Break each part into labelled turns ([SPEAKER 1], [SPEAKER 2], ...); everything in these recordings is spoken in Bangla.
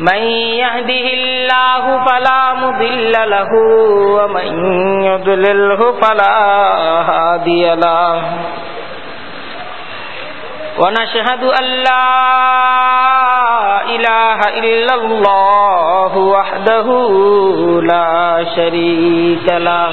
[SPEAKER 1] من يهده الله فلا مضل له، ومن يضلله فلا هادي له. ونشهد أن لا إله إلا الله وحده لا شريك له.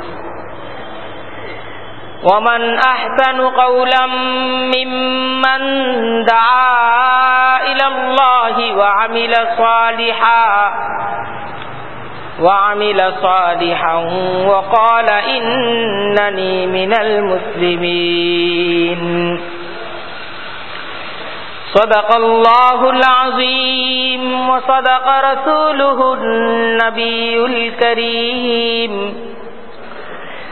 [SPEAKER 1] ومن أحسن قولا ممن دعا إلى الله وعمل صالحا وعمل صالحا وقال إنني من المسلمين. صدق الله العظيم وصدق رسوله النبي الكريم.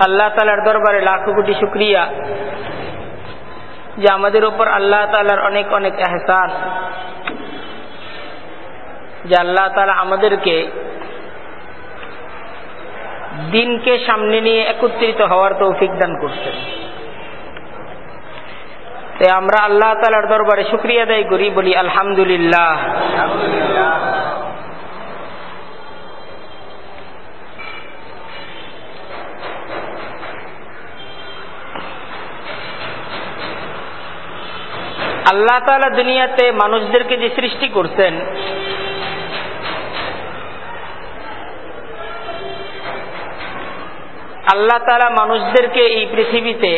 [SPEAKER 1] আল্লাহ তালার দরবারে লাখো কোটি শুক্রিয়া যে আমাদের উপর আল্লাহ তালার অনেক অনেক এহসান। যে আল্লাহ তালা আমাদেরকে দিনকে সামনে নিয়ে একত্রিত হওয়ার তৌফিক দান করছেন। তাই আমরা আল্লাহ তালার দরবারে শুক্রিয়া আদায় করি, বলি আলহামদুলিল্লাহ। আল্লাহ তালা দুনিয়াতে মানুষদেরকে যে সৃষ্টি করছেন, আল্লাহ তালা মানুষদেরকে এই পৃথিবীতে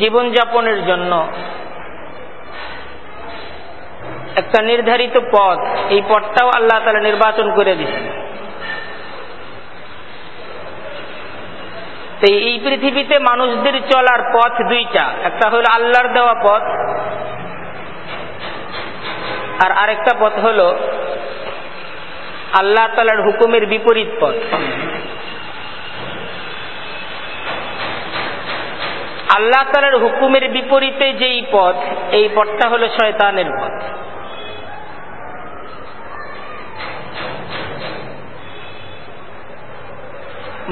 [SPEAKER 1] জীবনযাপনের জন্য একটা নির্ধারিত পথ, এই পথটাও আল্লাহ তালা নির্বাচন করে দিচ্ছেন তো এই পৃথিবীতে মানুষদের চলার পথ দুইটা, একটা হলো আল্লাহর দেওয়া পথ আর আরেকটা পথ হল আল্লাহ তালার হুকুমের বিপরীত পথ। আল্লাহ তালার হুকুমের বিপরীতে যেই পথ, এই পথটা হলো শয়তানের পথ।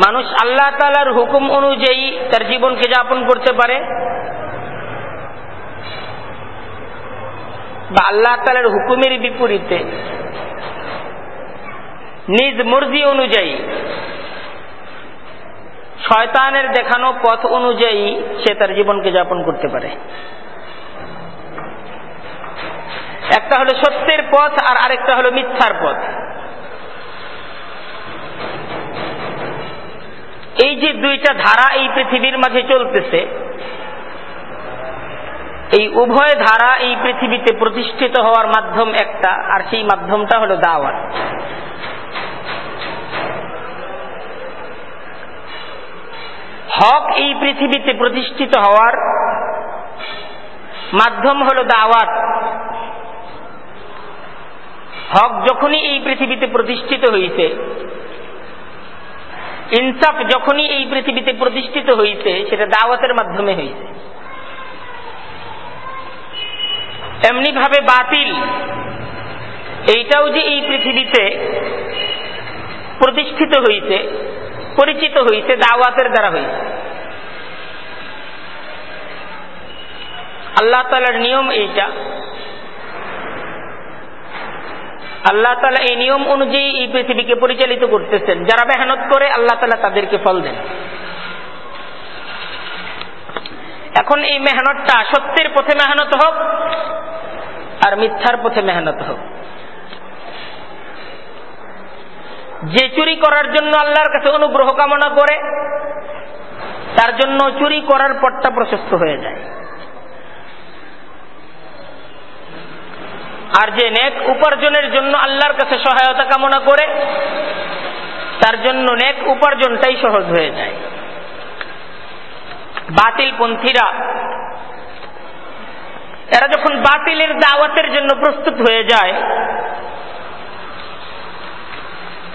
[SPEAKER 1] মানুষ আল্লাহ তালার হুকুম অনুযায়ী তার জীবনকে যাপন করতে পারে। বা আল্লাহ তালার হুকুমের বিপরীতে। নিজ মর্জি অনুযায়ী শয়তানের দেখানো পথ অনুযায়ী সে তার জীবনকে যাপন করতে পারে। একটা হলো সত্যের পথ আর আরেকটা হলো মিথ্যার পথ। এই যে দুইটা ধারা এই পৃথিবীর মাঝে চলতেছে এই উভয় ধারা এই পৃথিবীতে প্রতিষ্ঠিত হওয়ার মাধ্যম একটা, আর সেই মাধ্যমটা হলো দাওয়াত। হক এই পৃথিবীতে প্রতিষ্ঠিত হওয়ার মাধ্যম হলো দাওয়াত। হক যখনই এই পৃথিবীতে প্রতিষ্ঠিত হয়েছে ইনসাফ যখনই এই পৃথিবীতে প্রতিষ্ঠিত হয়েছে সেটা দাওয়াতের মাধ্যমে হয়েছে এমনি ভাবে বাতিল। এইটাও যে এই পৃথিবীতে প্রতিষ্ঠিত হয়েছে পরিচিত হয়েছে দাওয়াতের দ্বারা হয়েছে আল্লাহ তালার নিয়ম এইটা। আল্লাহ তালা এই নিয়ম অনুযায়ী এই পৃথিবীকে পরিচালিত করতেছেন। যারা মেহনত করে, আল্লাহ তালা তাদেরকে ফল দেন। এখন এই মেহনতটা সত্যের পথে মেহনত হোক আর মিথ্যার পথে মেহনত হোক। যে চুরি করার জন্য আল্লাহর কাছে অনুগ্রহ কামনা করে, তার জন্য চুরি করার পথটা প্রশস্ত হয়ে যায়। আর যে নেক উপার্জনের জন্য আল্লাহর কাছে সহায়তা কামনা করে, তার জন্য নেক উপার্জনটাই সহজ হয়ে যায়। বাতিল পন্থীরা এরা যখন বাতিলের দাওয়াতের জন্য প্রস্তুত হয়ে যায়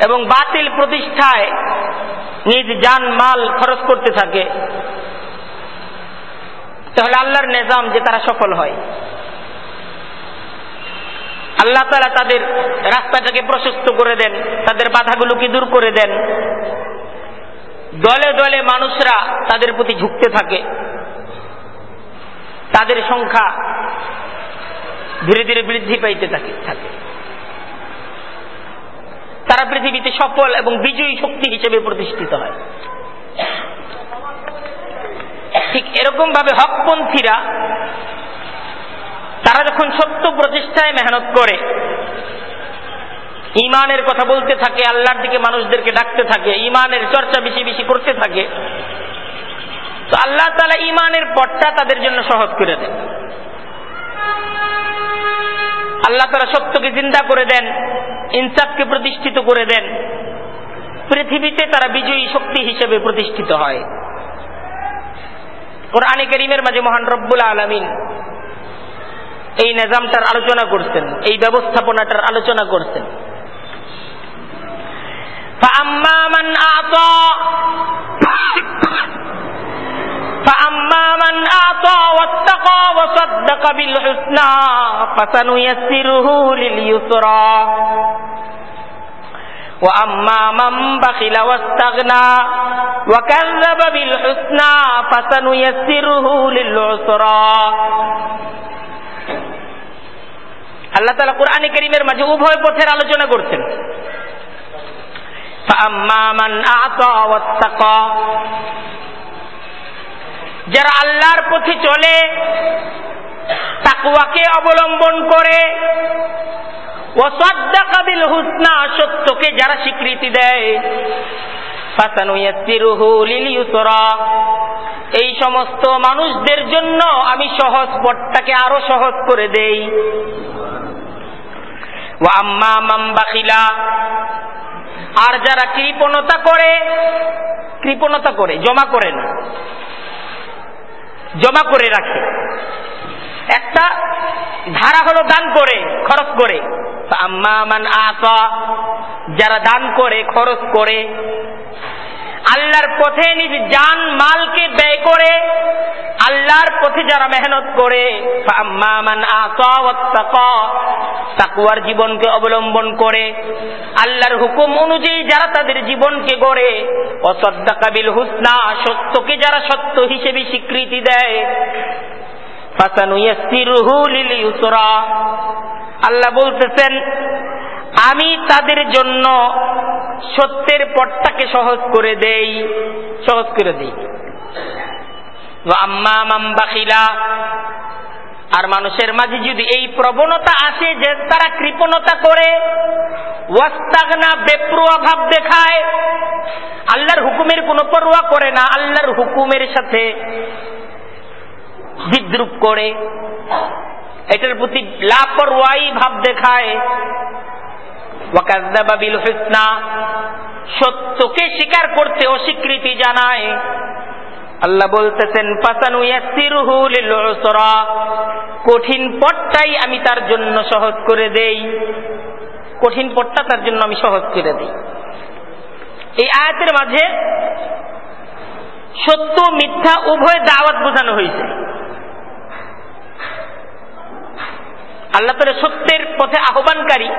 [SPEAKER 1] এবং বাতিল প্রতিষ্ঠায় নিজ যান মাল খরচ করতে থাকে, তাহলে আল্লাহর নিজাম যে তারা সফল হয়। আল্লাহ তালা তাদের রাস্তাটাকে প্রশস্ত করে দেন, তাদের বাধাগুলোকে দূর করে দেন। দলে দলে মানুষরা তাদের প্রতি ঝুঁকতে থাকে। তাদের সংখ্যা ধীরে ধীরে বৃদ্ধি পাইতে থাকে থাকে। তারা পৃথিবীতে সফল এবং বিজয়ী শক্তি হিসেবে প্রতিষ্ঠিত হয়। ঠিক এরকম ভাবে হকপন্থীরা, তারা যখন সত্য প্রতিষ্ঠায় মেহনত করে ইমানের কথা বলতে থাকে, আল্লাহর দিকে মানুষদেরকে ডাকতে থাকে, ইমানের চর্চা বেশি বেশি করতে থাকে। তো আল্লাহ তালা ইমানের পথটা তাদের জন্য সহজ করে দেন। আল্লাহ তারা সত্যকে চিন্তা করে দেন, ইনসাফকে প্রতিষ্ঠিত করে দেন। পৃথিবীতে তারা বিজয়ী শক্তি হিসেবে প্রতিষ্ঠিত হয়। কোরআনে করিমের মাঝে মহান রব্বুল আলমিন এই নিজামটার আলোচনা করছেন, এই ব্যবস্থাপনাটার আলোচনা করছেন। فأما من أعطى فأما من أعطى واتقى وصدق بالحسنى فسنيسره لليسرى وأما من بخل واستغنى وكذب بالحسنى فسنيسره للعسرى আল্লাহ তালা কোরআনে করিমের মাঝে উভয় পথের আলোচনা করছেন যারা আল্লাহর পথে চলে তাকুয়াকে অবলম্বন করে ও কাবিল হুসনা সত্যকে যারা স্বীকৃতি দেয় এই সমস্ত মানুষদের জন্য আমি সহজ পথটাকে আরও সহজ করে দেই। আম্মা মাম্বাখিলা আর যারা কৃপণতা করে কৃপণতা করে, জমা করে না। জমা করে রাখে। একটা ধারা হলো দান করে, খরচ করে। আম্মা মান আতা, যারা দান করে, খরচ করে আল্লাহর পথে নিজ জান মালকে ব্যয় করে, আল্লাহর পথে যারা মেহনত করে তাকুয়ার জীবনকে অবলম্বন করে, আল্লাহর হুকুম অনুযায়ী যারা তাদের জীবনকে গড়ে অসদ্দা কাবিল হুসনা সত্যকে যারা সত্য হিসেবে স্বীকৃতি দেয় আল্লাহ বলতেছেন আমি তাদের জন্য সত্যের পথটাকে সহজ করে দেই, সহজ করে দেই। আম্মা আর মানুষের মাঝে যদি এই প্রবণতা আসে যে তারা কৃপণতা করে, ওয়াস্তাগনা বেপ্রোয়া ভাব দেখায়, আল্লাহর হুকুমের কোনো পরোয়া করে না, আল্লাহর হুকুমের সাথে বিদ্রুপ করে। এটার প্রতি লাপরওয়াই ভাব দেখায়। সত্যকে স্বীকার করতে অস্বীকৃতি জানায়। আল্লাহ বলতেছেন পাসানু উসরা কঠিন পথটাই আমি তার জন্য সহজ করে দেই। কঠিন পথটা তার জন্য আমি সহজ করে দেই। এই আয়াতের মাঝে সত্য, মিথ্যা, উভয় দাওয়াত বোঝানো হয়েছে। আল্লাহ তালা সত্যের পথে আহ্বানকারী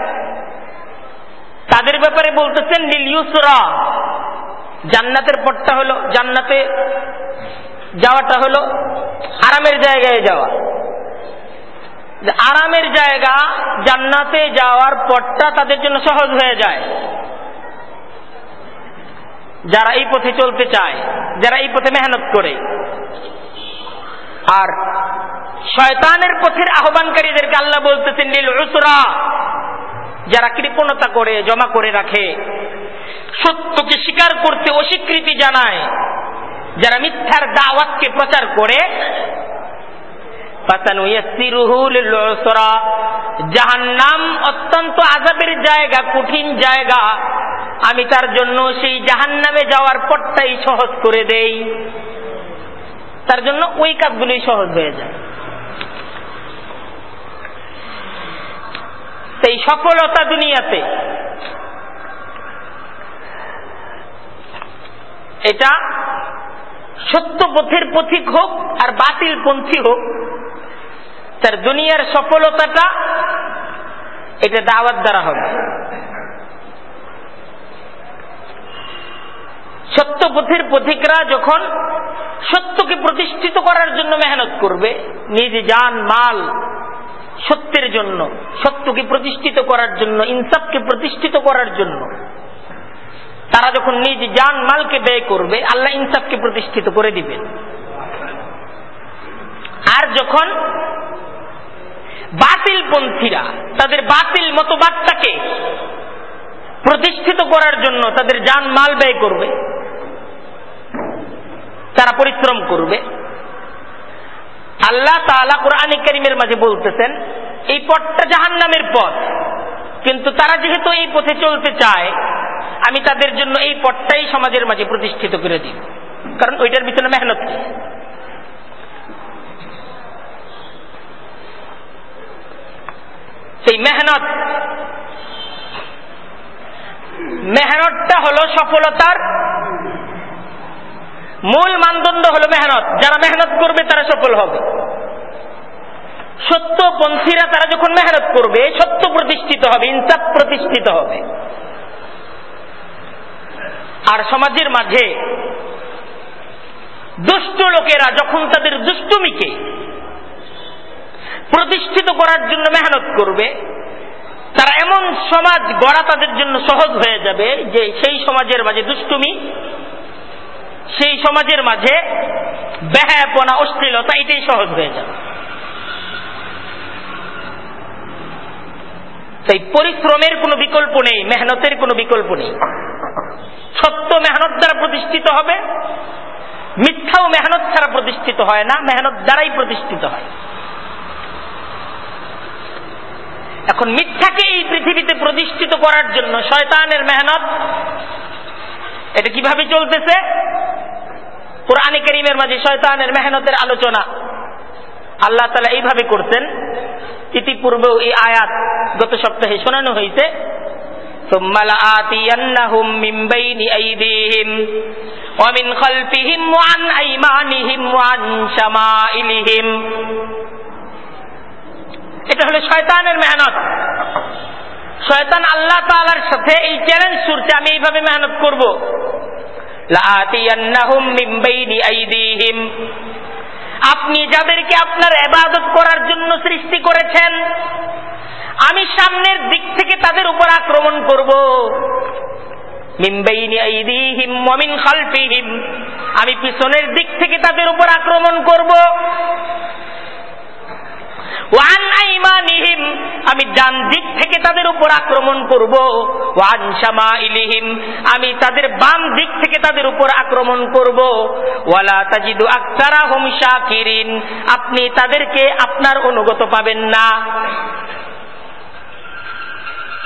[SPEAKER 1] তাদের ব্যাপারে বলতেছেন লিলিউসরা জান্নাতের পথটা হলো, জান্নাতে যাওয়াটা হলো আরামের জায়গায় যাওয়া। আরামের জায়গা জান্নাতে যাওয়ার পথটা তাদের জন্য সহজ হয়ে যায়। যারা এই পথে চলতে চায়, যারা এই পথে মেহনত করে। আর শয়তানের পথের আহ্বানকারীদেরকে আল্লাহ বলতেছেন নীল উসরা যারা কৃপণতা করে, জমা করে রাখে, সত্যকে স্বীকার করতে অস্বীকৃতি জানায়, যারা মিথ্যার দাওয়াতকে প্রচার করে জাহান্নাম অত্যন্ত আজাবের জায়গা, কঠিন জায়গা। আমি তার জন্য সেই জাহান্নামে যাওয়ার পথটাই সহজ করে দেই। তার জন্য ওই কাজগুলি সহজ হয়ে যায়। সেই সফলতা দুনিয়াতে। এটা সত্য পথের পথিক হোক আর বাতিল পন্থী হোক, তার দুনিয়ার সফলতাটা এটা দাওয়াত দ্বারা হবে। সত্য পথের পথিকরা যখন সত্যকে প্রতিষ্ঠিত করার জন্য মেহনত করবে, নিজ যান মাল সত্যের জন্য, সত্যকে প্রতিষ্ঠিত করার জন্য, ইনসাফকে প্রতিষ্ঠিত করার জন্য। তারা যখন নিজ যান মালকে ব্যয় করবে, আল্লাহ ইনসাফকে প্রতিষ্ঠিত করে দিবেন। আর যখন বাতিল পন্থীরা তাদের বাতিল মতবাদটাকে প্রতিষ্ঠিত করার জন্য তাদের যান মাল ব্যয় করবে, তারা পরিশ্রম করবে আল্লাহ তালা কোরআন করিমের মাঝে বলতেছেন, এই পথটা জাহান নামের পথ। কিন্তু তারা যেহেতু এই পথে চলতে চায়, আমি তাদের জন্য এই পথটাই সমাজের মাঝে প্রতিষ্ঠিত করে দিই। কারণ ওইটার পিছনে মেহনত সেই মেহনত, মেহনতটা হলো সফলতার মূল মানদণ্ড হলো মেহনত। যারা মেহনত করবে, তারা সফল হবে। সত্যপন্থীরা, তারা যখন মেহনত করবে সত্য প্রতিষ্ঠিত হবে, ইনসাফ প্রতিষ্ঠিত হবে। আর সমাজের মাঝে দুষ্ট লোকেরা যখন তাদের দুষ্টুমিকে প্রতিষ্ঠিত করার জন্য মেহনত করবে, তারা এমন সমাজ গড়া তাদের জন্য সহজ হয়ে যাবে যে সেই সমাজের মাঝে দুষ্টুমি সেই সমাজের মাঝে ব্যাহাপনা অশ্লীলতা এটাই সহজ হয়ে যাবে সেই পরিশ্রমের কোনো বিকল্প নেই, মেহনতের কোনো বিকল্প নেই। সত্য মেহনত দ্বারা প্রতিষ্ঠিত হবে, মিথ্যাও মেহনত ছাড়া প্রতিষ্ঠিত হয় না, মেহনত দ্বারাই প্রতিষ্ঠিত হয়। এখন মিথ্যাকে এই পৃথিবীতে প্রতিষ্ঠিত করার জন্য শয়তানের মেহনত এটা কিভাবে চলতেছে কোরআনে করিমের মাঝে শয়তানের মেহনতের আলোচনা আল্লাহ তালা এইভাবে করতেন ইতিপূর্বেও এই আয়াত গত সপ্তাহে শোনানো হয়েছে ثم لآتينهم من بين أيديهم ومن خلفهم وعن أيمانهم وعن شمائلهم এটা হলো শয়তানের মেহনত শয়তান আল্লাহ তালার সাথে এই চ্যালেঞ্জ সুরতে আমি এইভাবে মেহনত করব। আপনি যাদেরকে আপনার এবাদত করার জন্য সৃষ্টি করেছেন, আমি সামনের দিক থেকে তাদের উপর আক্রমণ করব। আমি পিছনের দিক থেকে তাদের উপর আক্রমণ করব। আমি ডান দিক থেকে তাদের উপর আক্রমণ করব। ওয়ান শামা ইলিহিম আমি তাদের বাম দিক থেকে তাদের উপর আক্রমণ করব। ওয়ালা তাজিদু আক্তারা হুম শাকিরিন, আপনি তাদেরকে আপনার অনুগত পাবেন না।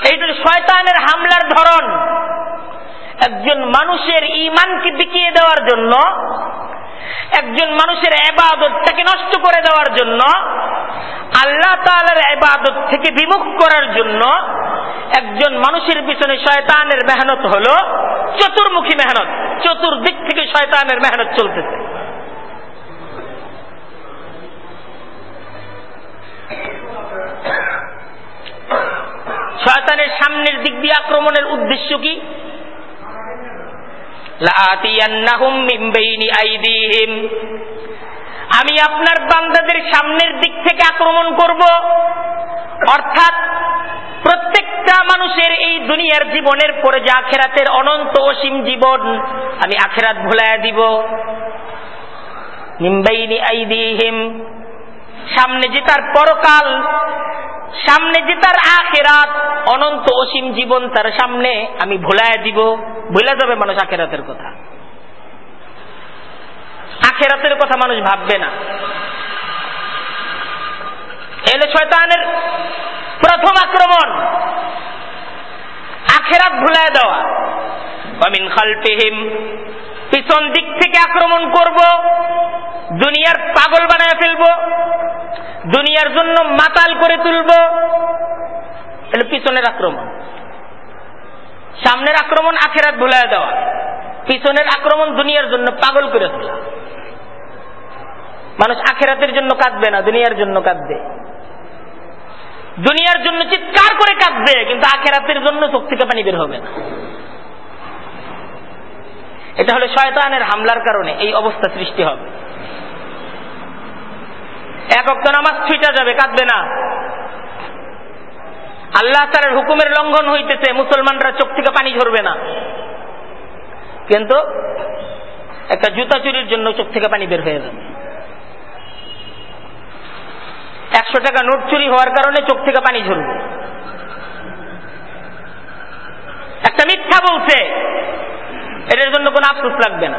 [SPEAKER 1] এইটা শয়তানের হামলার ধরন, একজন মানুষের ইমানকে বিকিয়ে দেওয়ার জন্য একজন মানুষের এবাদতটাকে নষ্ট করে দেওয়ার জন্য, আল্লাহ তালার এবাদত থেকে বিমুখ করার জন্য একজন মানুষের পিছনে শয়তানের মেহনত হল চতুর্মুখী মেহনত, চতুর্দিক থেকে শয়তানের মেহনত চলতেছে। শয়তানের সামনের দিক দিয়ে আক্রমণের উদ্দেশ্য কি? আমি আপনার বান্দাদের সামনের দিক থেকে আক্রমণ করব। অর্থাৎ প্রত্যেকটা মানুষের এই দুনিয়ার জীবনের পরে যে আখেরাতের অনন্ত অসীম জীবন, আমি আখেরাত ভুলাইয়া দিব। নিম্বাইনি আইদিহিম। সামনে যে তার পরকাল, সামনে যে তার আখেরাত, অনন্ত অসীম জীবন তার সামনে, আমি ভোলায় দিব। ভুলে যাবে মানুষ আখেরাতের কথা। আখেরাতের কথা মানুষ ভাববে না। এলে শয়তানের প্রথম আক্রমণ। আখেরাত ভুলায় দেওয়া। অমিন খালফিহিম, পিছন দিক থেকে আক্রমণ করব, দুনিয়ার পাগল বানায় ফেলব। দুনিয়ার জন্য মাতাল করে তুলব। এটা পিছনের আক্রমণ। সামনের আক্রমণ আখেরাত ভুলায় দেওয়া। পিছনের আক্রমণ দুনিয়ার জন্য পাগল করে তোলা। মানুষ আখেরাতের জন্য কাঁদবে না, দুনিয়ার জন্য কাঁদবে। দুনিয়ার জন্য চিৎকার করে কাঁদবে, কিন্তু আখেরাতের জন্য চোখ থেকে পানি বের হবে না। এটা হলো শয়তানের হামলার কারণে এই অবস্থা সৃষ্টি হবে। এক অক্ত নামাজ ছুইটা যাবে, কাঁদবে না। আল্লাহ তার হুকুমের লঙ্ঘন হইতেছে, মুসলমানরা চোখ থেকে পানি ঝরবে না। কিন্তু একটা জুতা চুরির জন্য চোখ থেকে পানি বের হয়ে যাবে। একশো টাকা নোট চুরি হওয়ার কারণে চোখ থেকে পানি ঝরবে। একটা মিথ্যা বলছে, এটার জন্য কোনো আফসোস লাগবে না।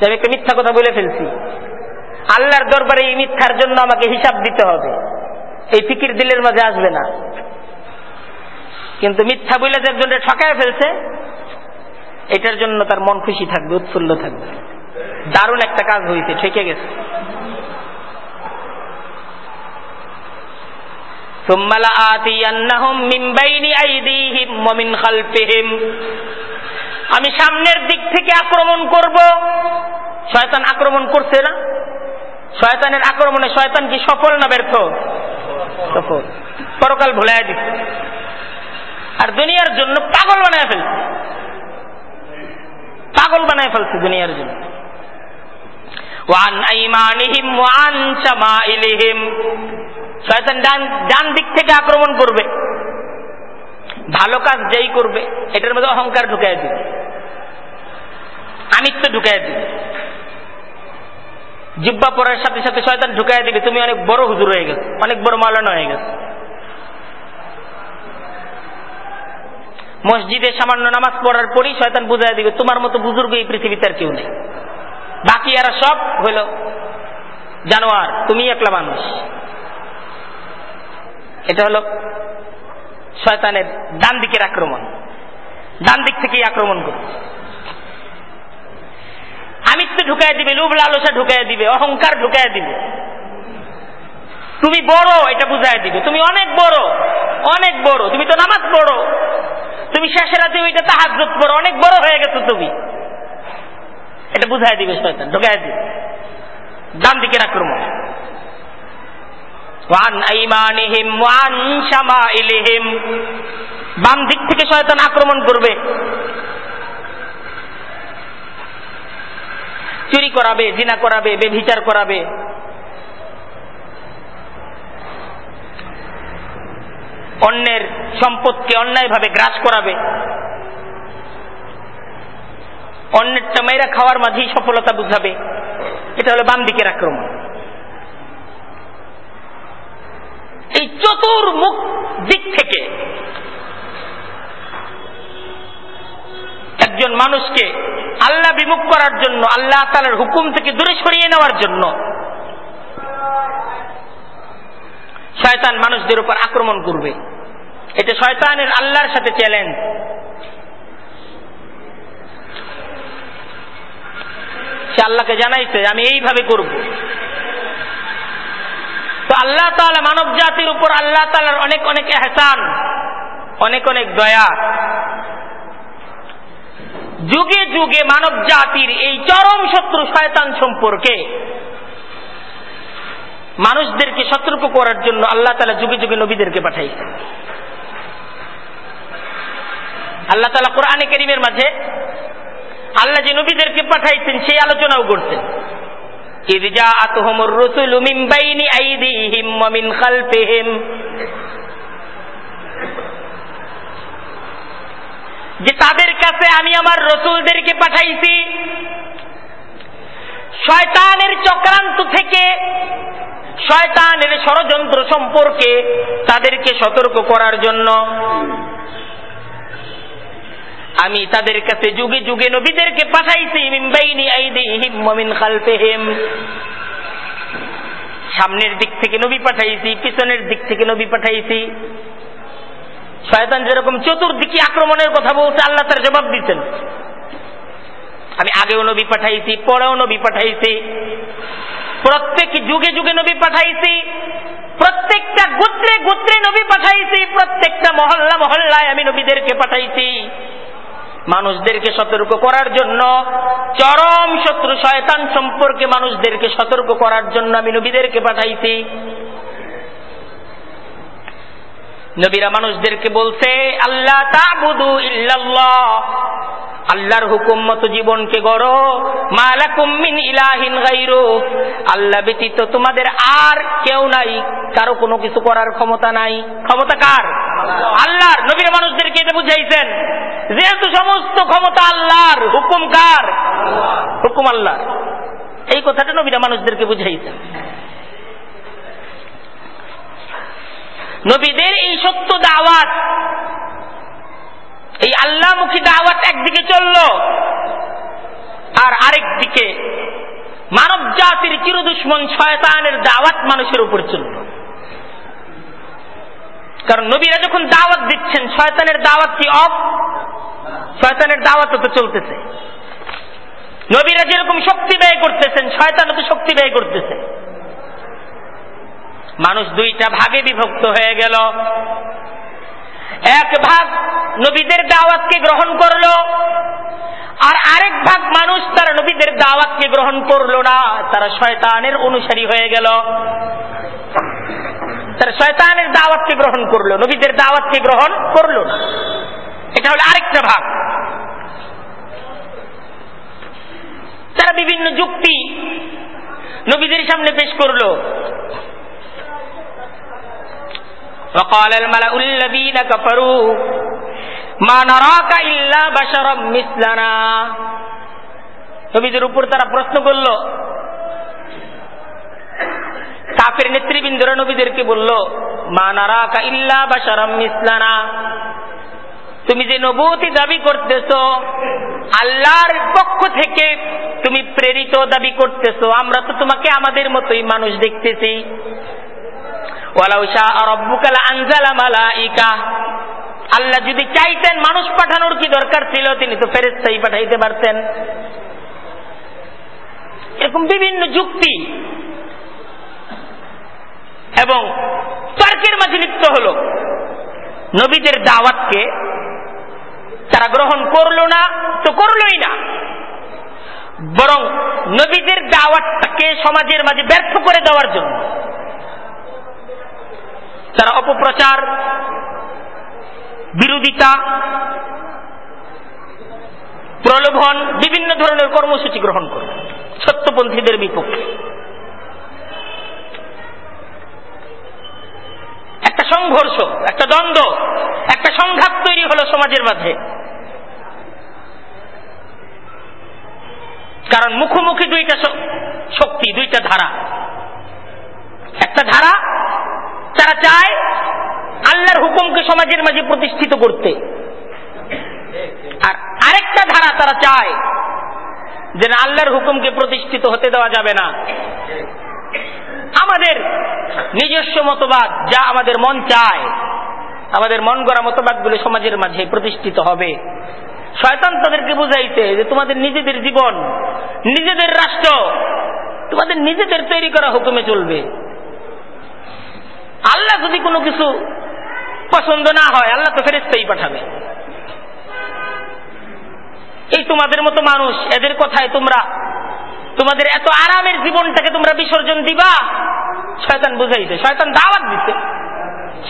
[SPEAKER 1] যে আমি একটা মিথ্যা কথা বলে ফেলছি। আল্লাহর দরবারে এই মিথ্যার জন্য আমাকে হিসাব দিতে হবে এই ফিকির দিলের মাঝে আসবে না কিন্তু মিথ্যা বলে যে একজনের ঠকায় ফেলছে এটার জন্য তার মন খুশি থাকবে উৎফুল্ল থাকবে দারুণ একটা কাজ হয়েছে ঠেকে গেছে ثم لآتينهم من بين أيديهم ومن خلفهم আমি সামনের দিক থেকে আক্রমণ করব। শয়তান আক্রমণ করছে না? শয়তানের আক্রমণে শয়তান কি সফল না ব্যর্থ? সফল। পরকাল ভুলাই দিচ্ছে আর দুনিয়ার জন্য পাগল বানায় ফেলছে। পাগল বানায় ফেলছে দুনিয়ার জন্য। ওয়ান ওয়ান শয়তান ডান ডান দিক থেকে আক্রমণ করবে। ভালো কাজ যেই করবে, এটার মধ্যে অহংকার ঢুকাই দিবে। আমিত্ব ঢুকাই দিবে জিব্বা পড়ার সাথে সাথে শয়তান ঢুকাই দিবে তুমি অনেক বড় হুজুর হয়ে গেছো, অনেক বড় মালানো হয়ে গেছো। মসজিদে সামান্য নামাজ পড়ার পরই শয়তান বুঝাই দিবে, তোমার মতো বুজুর্গ এই পৃথিবীতে আর কেউ নেই। বাকি এরা সব হইল জানোয়ার, তুমি একলা মানুষ। এটা হলো শয়তানের ডান দিকের আক্রমণ। ডান দিক থেকেই আক্রমণ করবে আমিত্ব ঢুকাই দিবে লোভ লালসা ঢুকাই দিবে, অহংকার ঢুকাই দিবে। তুমি বড়, এটা বুঝাই দিবে। তুমি অনেক বড় অনেক বড়। তুমি তো নামাজ পড়ো। তুমি শেষের রাতে ওইটা তাহাজ পড়ো। অনেক বড় হয়ে গেছো তুমি। এটা বুঝাই দিবে শয়তান, ঢুকাই দিবে। ডান দিকের আক্রমণ ওয়ান আইমানিহিম, ওয়ান শামাইলিহিম। বাম দিক থেকে শয়তান আক্রমণ করবে। চুরি করাবে, জিনা করাবে বেভিচার করাবে। অন্যের সম্পদকে অন্যায়ভাবে গ্রাস করাবে। অন্যেরটা মেয়েরা খাওয়ার মাঝেই সফলতা বুঝাবে। এটা হলো বাম দিকের আক্রমণ। এই চতুর্মুখ দিক থেকে একজন মানুষকে আল্লাহ বিমুখ করার জন্য, আল্লাহ তালার হুকুম থেকে দূরে সরিয়ে নেওয়ার জন্য শয়তান মানুষদের উপর আক্রমণ করবে। এটা শয়তানের আল্লাহর সাথে চ্যালেঞ্জ সে আল্লাহকে জানাইছে, আমি এইভাবে করব। তো আল্লাহ তালা মানব জাতির উপর আল্লাহ তালার অনেক অনেক এহসান, অনেক অনেক দয়া। যুগে যুগে মানব জাতির এই চরম শত্রু শয়তান সম্পর্কে মানুষদেরকে সতর্ক করার জন্য আল্লাহ তালা যুগে যুগে নবীদেরকে পাঠাইছেন। আল্লাহ তালা কোরআনে করিমের মাঝে আল্লাহ যে নবীদেরকে পাঠাইছেন, সেই আলোচনাও করছেন। ইরজা আতহমর রসুল মিন বাইনি আইদিহিম মিন খালফিহিম। যে তাদের কাছে আমি আমার রসুলদেরকে পাঠাইছি, শয়তানের চক্রান্ত থেকে শয়তানের ষড়যন্ত্র সম্পর্কে তাদেরকে সতর্ক করার জন্য আমি তাদের কাছে যুগে যুগে নবীদেরকে পাঠাইছি, মিন সামনের দিক থেকে নবী পাঠাইছি, পিছনের দিক থেকে নবী পাঠাইছি। শয়তান যেরকম চতুর্দিকে আক্রমণের কথা বলছে, আল্লাহ তার জবাব দিচ্ছেন। আমি আগেও নবী পাঠাইছি, পরেও নবী পাঠাইছি। প্রত্যেক যুগে যুগে নবী পাঠাইছি, প্রত্যেকটা গোত্রে গোত্রে নবী পাঠাইছি, প্রত্যেকটা মহল্লা মহল্লায় আমি নবীদেরকে পাঠাইছি। মানুষদেরকে সতর্ক করার জন্য, চরম শত্রু শয়তান সম্পর্কে মানুষদেরকে সতর্ক করার জন্য আমি নবীদেরকে পাঠাইছি। নবীরা মানুষদেরকে বলছে আল্লাহ ইল্লাল্লাহ। আল্লাহর হুকুম মতো জীবনকে গড়ো। মালাকুম মিন ইলাহিন আল্লাহ ব্যতীত তোমাদের আর কেউ নাই, কারও কোনো কিছু করার ক্ষমতা নাই। ক্ষমতা কার? আল্লাহর। নবীরা মানুষদেরকে এটা বুঝাইছেন। যেহেতু সমস্ত ক্ষমতা আল্লাহর, হুকুম কার? হুকুম আল্লাহর। এই কথাটা নবীরা মানুষদেরকে বুঝাইছেন। নবীদের এই সত্য দাওয়াত, এই আল্লাহমুখী দাওয়াত একদিকে চলল আর আরেক দিকে মানব জাতির চিরদুশ্মন শয়তানের দাওয়াত মানুষের উপর চলল। কারণ নবীরা যখন দাওয়াত দিচ্ছেন, শয়তানের দাওয়াত কি অফ? শয়তানের দাওয়াত তো চলতেছে। নবীরা যেরকম শক্তি ব্যয় করতেছেন, শয়তানও তো শক্তি ব্যয় করতেছে। মানুষ দুইটা ভাগে বিভক্ত হয়ে গেল। এক ভাগ নবীদের দাওয়াতকে গ্রহণ করল, আর আরেক ভাগ মানুষ তারা নবীদের দাওয়াতকে গ্রহণ করল না, তারা শয়তানের অনুসারী হয়ে গেল। তারা শয়তানের দাওয়াতকে গ্রহণ করল, নবীদের দাওয়াতকে গ্রহণ করল না। এটা হলো আরেকটা ভাগ। তারা বিভিন্ন যুক্তি নবীদের সামনে পেশ করল। وقال الملأ الذين كفروا ما نراك إلا بشرا مثلنا নবীদের উপর তারা প্রশ্ন করল কাফের নেতৃবৃন্দরা নবীদেরকে বলল মা নারাকা ইল্লা বাশারাম মিসলানা তুমি যে নবতী দাবি করতেছ আল্লাহর পক্ষ থেকে তুমি প্রেরিত দাবি করতেছ আমরা তো তোমাকে আমাদের মতোই মানুষ দেখতেছি আল্লাহ যদি চাইতেন মানুষ পাঠানোর কি দরকার ছিল, তিনি তো ফেরেস্তাই পাঠাইতে পারতেন। এরকম বিভিন্ন যুক্তি। এবং তর্কের মাঝে লিপ্ত হল। নবীদের দাওয়াতকে তারা গ্রহণ করল না, তো করলোই না। বরং নবীদের দাওয়াতটাকে সমাজের মাঝে ব্যর্থ করে দেওয়ার জন্য। তারা অপপ্রচার, বিরোধিতা, প্রলোভন, বিভিন্ন ধরনের কর্মসূচি গ্রহণ করবে সত্যপন্থীদের বিপক্ষে। একটা সংঘর্ষ, একটা দ্বন্দ্ব, একটা সংঘাত তৈরি হলো সমাজের মাঝে। কারণ মুখোমুখি দুইটা শক্তি, দুইটা ধারা। একটা ধারা তারা চায় আল্লাহর হুকুমকে সমাজের মাঝে প্রতিষ্ঠিত করতে। আর আরেকটা ধারা তারা চায় যে আল্লাহর হুকুমকে প্রতিষ্ঠিত হতে দেওয়া যাবে না। আমাদের নিজস্ব মতবাদ যা আমাদের মন চায়, আমাদের মন গড়া মতবাদগুলো সমাজের মাঝে প্রতিষ্ঠিত হবে। শয়তান তাদেরকে বুঝাইছে যে তোমাদের নিজেদের জীবন, নিজেদের রাষ্ট্র, তোমাদের নিজেদের তৈরি করা হুকুমে চলবে। আল্লাহ যদি কোনো কিছু পছন্দ না হয়, আল্লাহ তো ফেরেস্তাই পাঠাবে। এই তোমাদের মতো মানুষ, এদের কথায় তোমরা, তোমাদের এত আরামের জীবনটাকে তোমরা বিসর্জন দিবা, শয়তান বুঝাইছে, শয়তান দাওয়াত দিচ্ছে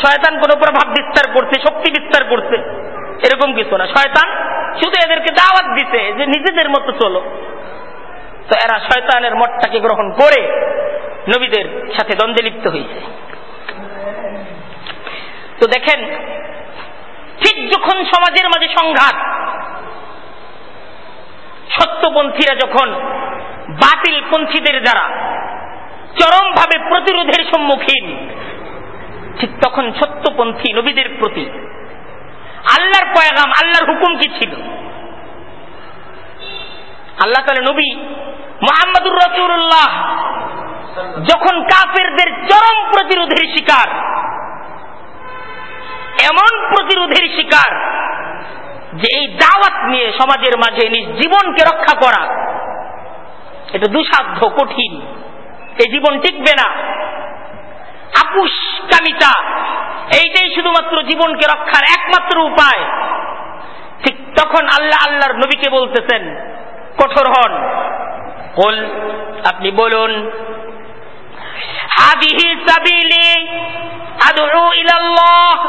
[SPEAKER 1] শয়তান কোন প্রভাব বিস্তার করছে, শক্তি বিস্তার করছে, এরকম কিছু না। শয়তান শুধু এদেরকে দাওয়াত দিতে যে নিজেদের মতো চলো। তো এরা শয়তানের মঠটাকে গ্রহণ করে নবীদের সাথে দ্বন্দ্বে লিপ্ত হয়েছে। তো দেখেন, ঠিক যখন সমাজের মাঝে সংঘাত, সত্যপন্থীরা যখন বাতিল পন্থীদের দ্বারা চরমভাবে প্রতিরোধের সম্মুখীন, ঠিক তখন সত্যপন্থী নবীদের প্রতি আল্লাহর পয়গাম, আল্লাহর হুকুম কি ছিল? আল্লাহ তালে নবী মোহাম্মদুর রসুল্লাহ যখন কাফেরদের চরম প্রতিরোধের শিকার, এমন প্রতিরোধের শিকার যে এই দাওয়াত নিয়ে সমাজের মাঝে নিজ জীবনকে রক্ষা করা, এটা দুসাধ্য, কঠিন। এই জীবন টিকবে না। আপুস কামিতা এইটাই শুধুমাত্র জীবনকে রক্ষার একমাত্র উপায়। ঠিক তখন আল্লাহ আল্লাহর নবীকে বলতেছেন, কঠোর হন। আপনি বলুন হাদিহি সাবিলি আদউ ইলাল্লাহ।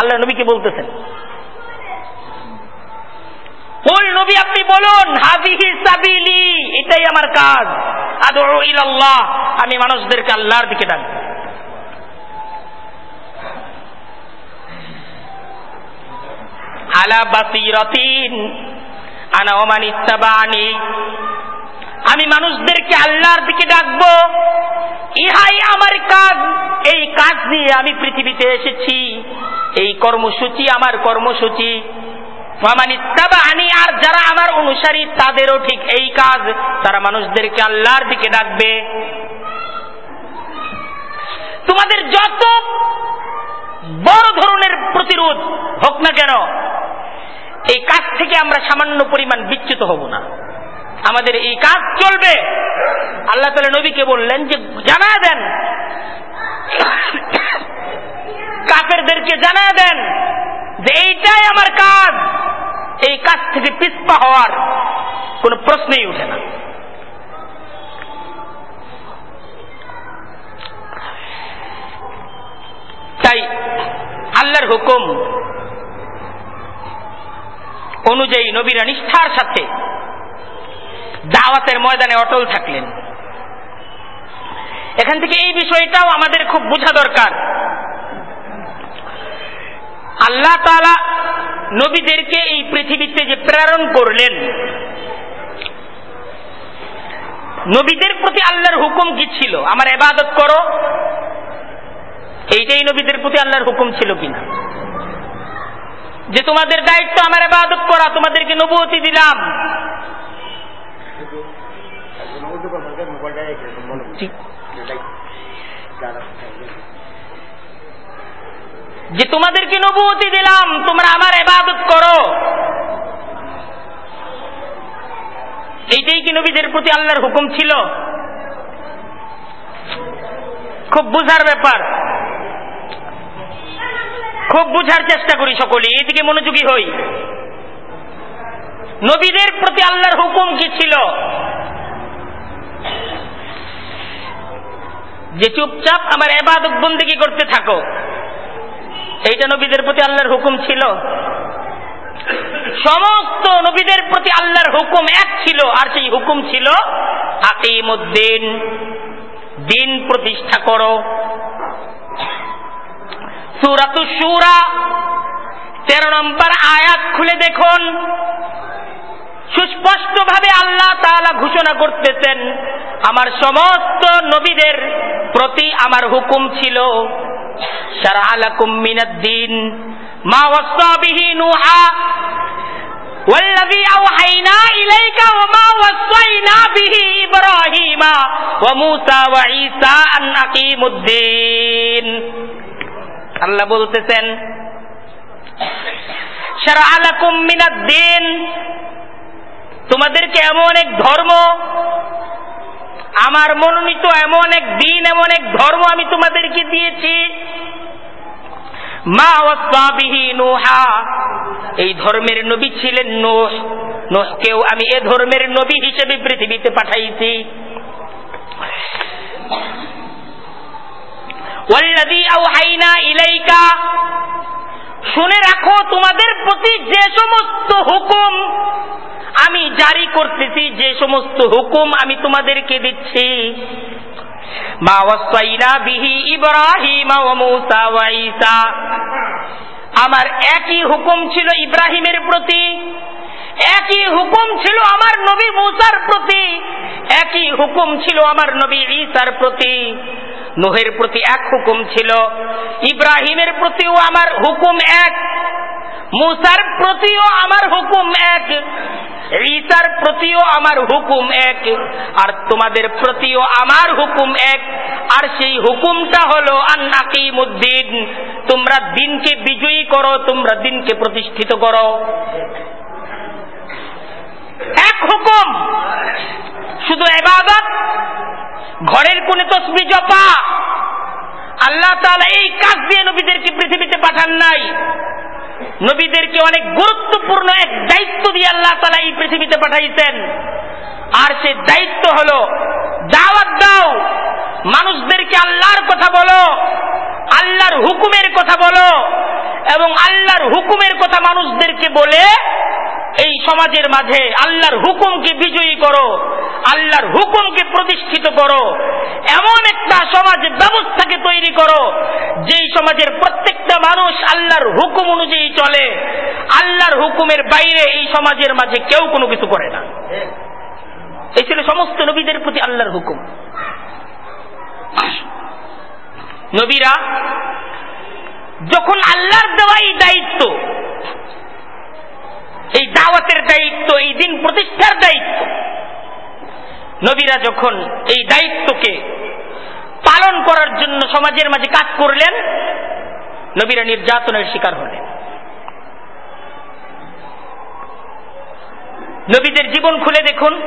[SPEAKER 1] আল্লাহ নবীকে বলতেছেন? ওই নবী আপনি বলুন হাদিহি সাবিলি, এটাই আমার কাজ। আদউ ইলাল্লাহ। আমি মানুষদেরকে আল্লাহর দিকে ডাকবো আলা বাসিরাতিন, আনা ওমান ইত্তাবানি। আমি মানুষদেরকে আল্লাহর দিকে ডাকবো। ইহাই আমার কাজ। এই কাজ নিয়ে আমি পৃথিবীতে এসেছি। এই কর্মসূচি আমার কর্মসূচি। আনি আর যারা আমার অনুসারী, তাদেরও ঠিক এই কাজ। তারা মানুষদেরকে আল্লাহর দিকে ডাকবে। তোমাদের যত বড় ধরনের প্রতিরোধ হোক না কেন, এই কাজ থেকে আমরা সামান্য পরিমাণ বিচ্যুত হব না। আমাদের এই কাজ চলবে। আল্লাহ তালা নবীকে বললেন যে জানা দেন। কাফেরদেরকে জানা দেন যে, এইটাই আমার কাজ। এই কাজ থেকে পিস্পা হওয়ার কোন প্রশ্নই উঠে না। তাই আল্লাহর হুকুম অনুযায়ী নবীরা নিষ্ঠার সাথে দাওয়াতের ময়দানে অটল থাকলেন। এখান থেকে এই বিষয়টাও আমাদের খুব বোঝা দরকার। আল্লাহ তালা নবীদেরকে এই পৃথিবীতে যে প্রেরণ করলেন, নবীদের প্রতি আল্লাহর হুকুম কি ছিল? আমার এবাদত করো। এইটাই নবীদের প্রতি আল্লাহর হুকুম ছিল কিনা? যে তোমাদের দায়িত্ব আমার এবাদত করা, তোমাদেরকে নবতি দিলাম। যে তোমাদেরকে নবতি দিলাম তোমরা আমার এবাদত করো। এইটাই কি নবীদের প্রতি আল্লাহর হুকুম ছিল? খুব বুঝার ব্যাপার। খুব বুঝার চেষ্টা করি সকলে এদিকে মনোযোগী হই। নবীদের প্রতি আল্লাহর হুকুম কি ছিল? যে চুপচাপ আমার এবাদত বন্দিগি করতে থাকো এইটা নবীদের প্রতি আল্লাহর হুকুম ছিল। সমস্ত নবীদের প্রতি আল্লাহর হুকুম এক ছিল, আর সেই হুকুম ছিল, আকিমুদ্দিন, দিন প্রতিষ্ঠা করো। সুরাতু সুরা তেরো নম্বর আয়াত খুলে দেখুন। সুস্পষ্ট ভাবে আল্লাহ তাআলা ঘোষণা করতেছেন আমার সমস্ত নবীদের প্রতি আমার হুকুম ছিল সারা আলাকুম মিনাদ্দিন মা ওয়াসা বিহি নুহা والذي أوحينا إليك وما وصينا به إبراهيم وموسى وعيسى أن أقيموا الدين আল্লাহ বলতেছেন শারাআলাকুম মিনাদ-দিন তোমাদেরকে এমন এক ধর্ম, আমার মনোনীত এমন এক দিন, এমন এক ধর্ম আমি তোমাদেরকে দিয়েছি। মা ওয়াসাবিহি নুহা, এই ধর্মের নবী ছিলেন নোহ। নোহকেও আমি এ ধর্মের নবী হিসেবে পৃথিবীতে পাঠাইছি। ওয়াল্লাযী আওহাইনা ইলাইকা শুনে রাখো, তোমাদের প্রতি যে সমস্ত হুকুম আমি জারি করতেছি, যে সমস্ত হুকুম আমি তোমাদেরকে দিচ্ছি। আমার একই হুকুম ছিল ইব্রাহিমের প্রতি। একই হুকুম ছিল আমার নবী মূসার প্রতি, একই হুকুম ছিল আমার নবী ঈসার প্রতি, নোহের প্রতি এক হুকুম ছিল, ইব্রাহিমের প্রতিও আমার হুকুম এক, মুসার প্রতিও আমার হুকুম এক, ঈসার প্রতিও আমার হুকুম এক, আর তোমাদের প্রতিও আমার হুকুম এক, আর সেই হুকুমটা হলো আন্নাকিমুদ্দিন, তোমরা দিনকে বিজয়ী করো, তোমরা দিনকে প্রতিষ্ঠিত করো। এক হুকুম। শুধু এবাদত ঘরের কোনে তসবি জপা। আল্লাহ তাআলা এই কাজ দিয়ে নবীদেরকে পৃথিবীতে পাঠান নাই। নবীদেরকে অনেক গুরুত্বপূর্ণ এক দায়িত্ব দিয়ে আল্লাহ তালা এই পৃথিবীতে পাঠাইছেন। আর সে দায়িত্ব হল, দাওয়াত দাও, মানুষদেরকে আল্লাহর কথা বলো, আল্লাহর হুকুমের কথা বলো, এবং আল্লাহর হুকুমের কথা মানুষদেরকে বলে সমাজের মাঝে আল্লাহর হুকুমকে বিজয়ী করো, আল্লাহর হুকুমকে প্রতিষ্ঠিত করো, এমন একটা সমাজ ব্যবস্থাকে তৈরি করো, যেই সমাজের প্রত্যেকটা মানুষ আল্লাহর হুকুম অনুযায়ী চলে। আল্লাহর হুকুমের বাইরে এই সমাজের মাঝে কেউ কোনো কিছু করে না। এই ছিল সমস্ত নবীদের প্রতি আল্লাহর হুকুম। নবীরা যখন আল্লাহর দেওয়াই দায়িত্ব এই দাওয়াতের দায়িত্ব, এই দিন প্রতিষ্ঠার দায়িত্ব। নবীরা যখন এই দায়িত্বকে পালন করার জন্য সমাজের মাঝে কাজ করলেন, নবীরা নির্যাতনের শিকার হলেন। নবীদের জীবন খুলে দেখুন।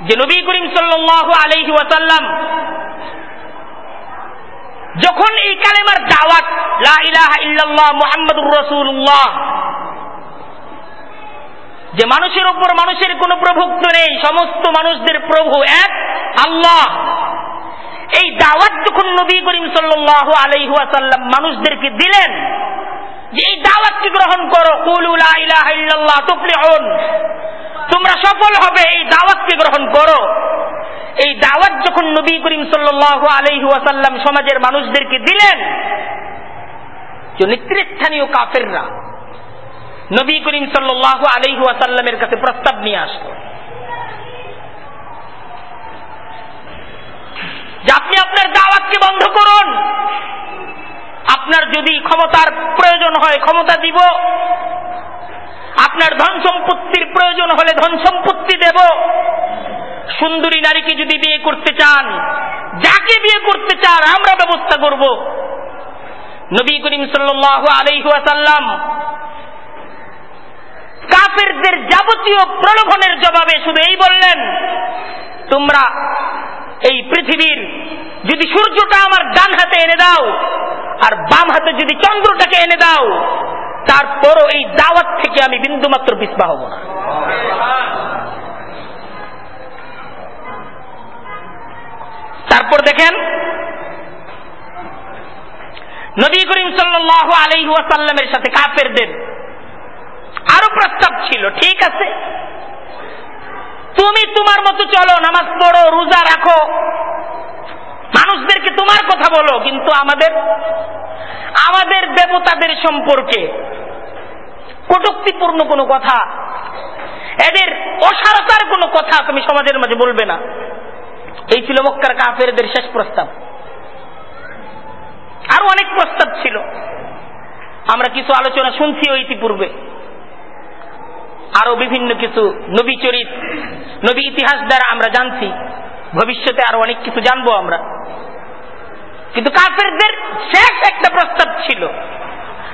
[SPEAKER 1] যে নবী করিম সাল্লাহ আলহি ওয়াসাল্লাম যখন এই কালেমার দাওয়াত মুহাম্মাদুর রাসূলুল্লাহ যে মানুষের উপর মানুষের কোনো প্রভুত্ব নেই, সমস্ত মানুষদের প্রভু এক আল্লাহ। এই দাওয়াত যখন নবী করিম সাল্লাহ আলাইহি ওয়াসাল্লাম মানুষদেরকে দিলেন যে এই দাওয়াতকে গ্রহণ করো তোমরা সফল হবে, এই দাওয়াতকে গ্রহণ করো? এই দাওয়াত যখন নবী করিম সাল্লাহ আলহি সমাজের মানুষদেরকে দিলেন নেতৃস্থানীয় কাফেররা নবী করিম সাল্লাহ আলহি ওয়াসাল্লামের কাছে প্রস্তাব নিয়ে আসত যে আপনি আপনার দাওয়াতকে বন্ধ করুন। আপনার যদি ক্ষমতার প্রয়োজন হয়, ক্ষমতা দিব। আপনার ধন সম্পত্তির প্রয়োজন হলে ধন সম্পত্তি দেব। সুন্দরী নারীকে যদি বিয়ে করতে চান, যাকে বিয়ে করতে চান, আমরা ব্যবস্থা করব। নবী করিম সাল্লাহ আলাইহাসাল্লাম কাফেরদের যাবতীয় প্রলোভনের জবাবে শুধু এই বললেন, তোমরা এই পৃথিবীর যদি সূর্যটা আমার ডান হাতে এনে দাও, আর বাম হাতে যদি চন্দ্রটাকে এনে দাও, তারপরও এই দাওয়াত থেকে আমি বিন্দুমাত্র পিসপা হব না। তারপর দেখেন, নবী করিম সাল্লাহ আলহাসাল্লামের সাথে কাফেরদের আরও প্রস্তাব ছিল, ঠিক আছে? তুমি তোমার মতো চলো, নামাজ পড়ো, রোজা রাখো। মানুষদেরকে তোমার কথা বলো, কিন্তু আমাদের আমাদের দেবতাদের সম্পর্কে কটুক্তিপূর্ণ কোনো কথা, এদের অসারতার কোনো কথা তুমি সমাজের মাঝে বলবে না। এই ছিল মক্কার কাফেরদের শেষ প্রস্তাব। আরও অনেক প্রস্তাব ছিল। আমরা কিছু আলোচনা শুনছিও ইতিপূর্বে। আরও বিভিন্ন কিছু নবী চরিত, নবী ইতিহাস দ্বারা আমরা জানছি। ভবিষ্যতে আরও অনেক কিছু জানব আমরা। কিন্তু কাফেরদের শেষ একটা প্রস্তাব ছিল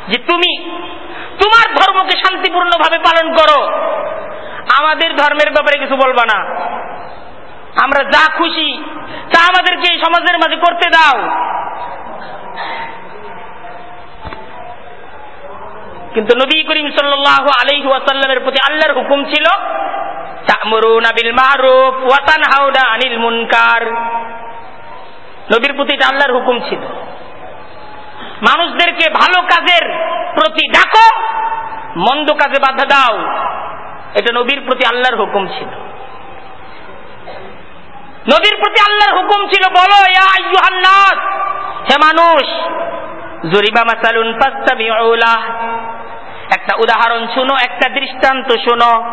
[SPEAKER 1] যে তুমি তোমার ধর্মকে শান্তিপূর্ণ ভাবে পালন করো। আমাদের ধর্মের ব্যাপারে কিছু বলবা না। আমরা যা খুশি, তা আমাদেরকে এই সমাজের মাঝে করতে দাও। কিন্তু নবী করিম সাল্লাহ আলহি ওয়াসাল্লামের প্রতি আল্লাহর হুকুম ছিল নবীর প্রতি আল্লাহর হুকুম ছিল। মানুষদেরকে ভালো কাজের প্রতি ডাকো, মন্দ কাজে বাধা দাও। এটা নবীর প্রতি আল্লাহর হুকুম ছিল। নবীর প্রতি আল্লাহর হুকুম ছিল, বলো হে মানুষ, জরিবা মাসালুন একটা উদাহরণ শুনো, একটা দৃষ্টান্ত শুনো।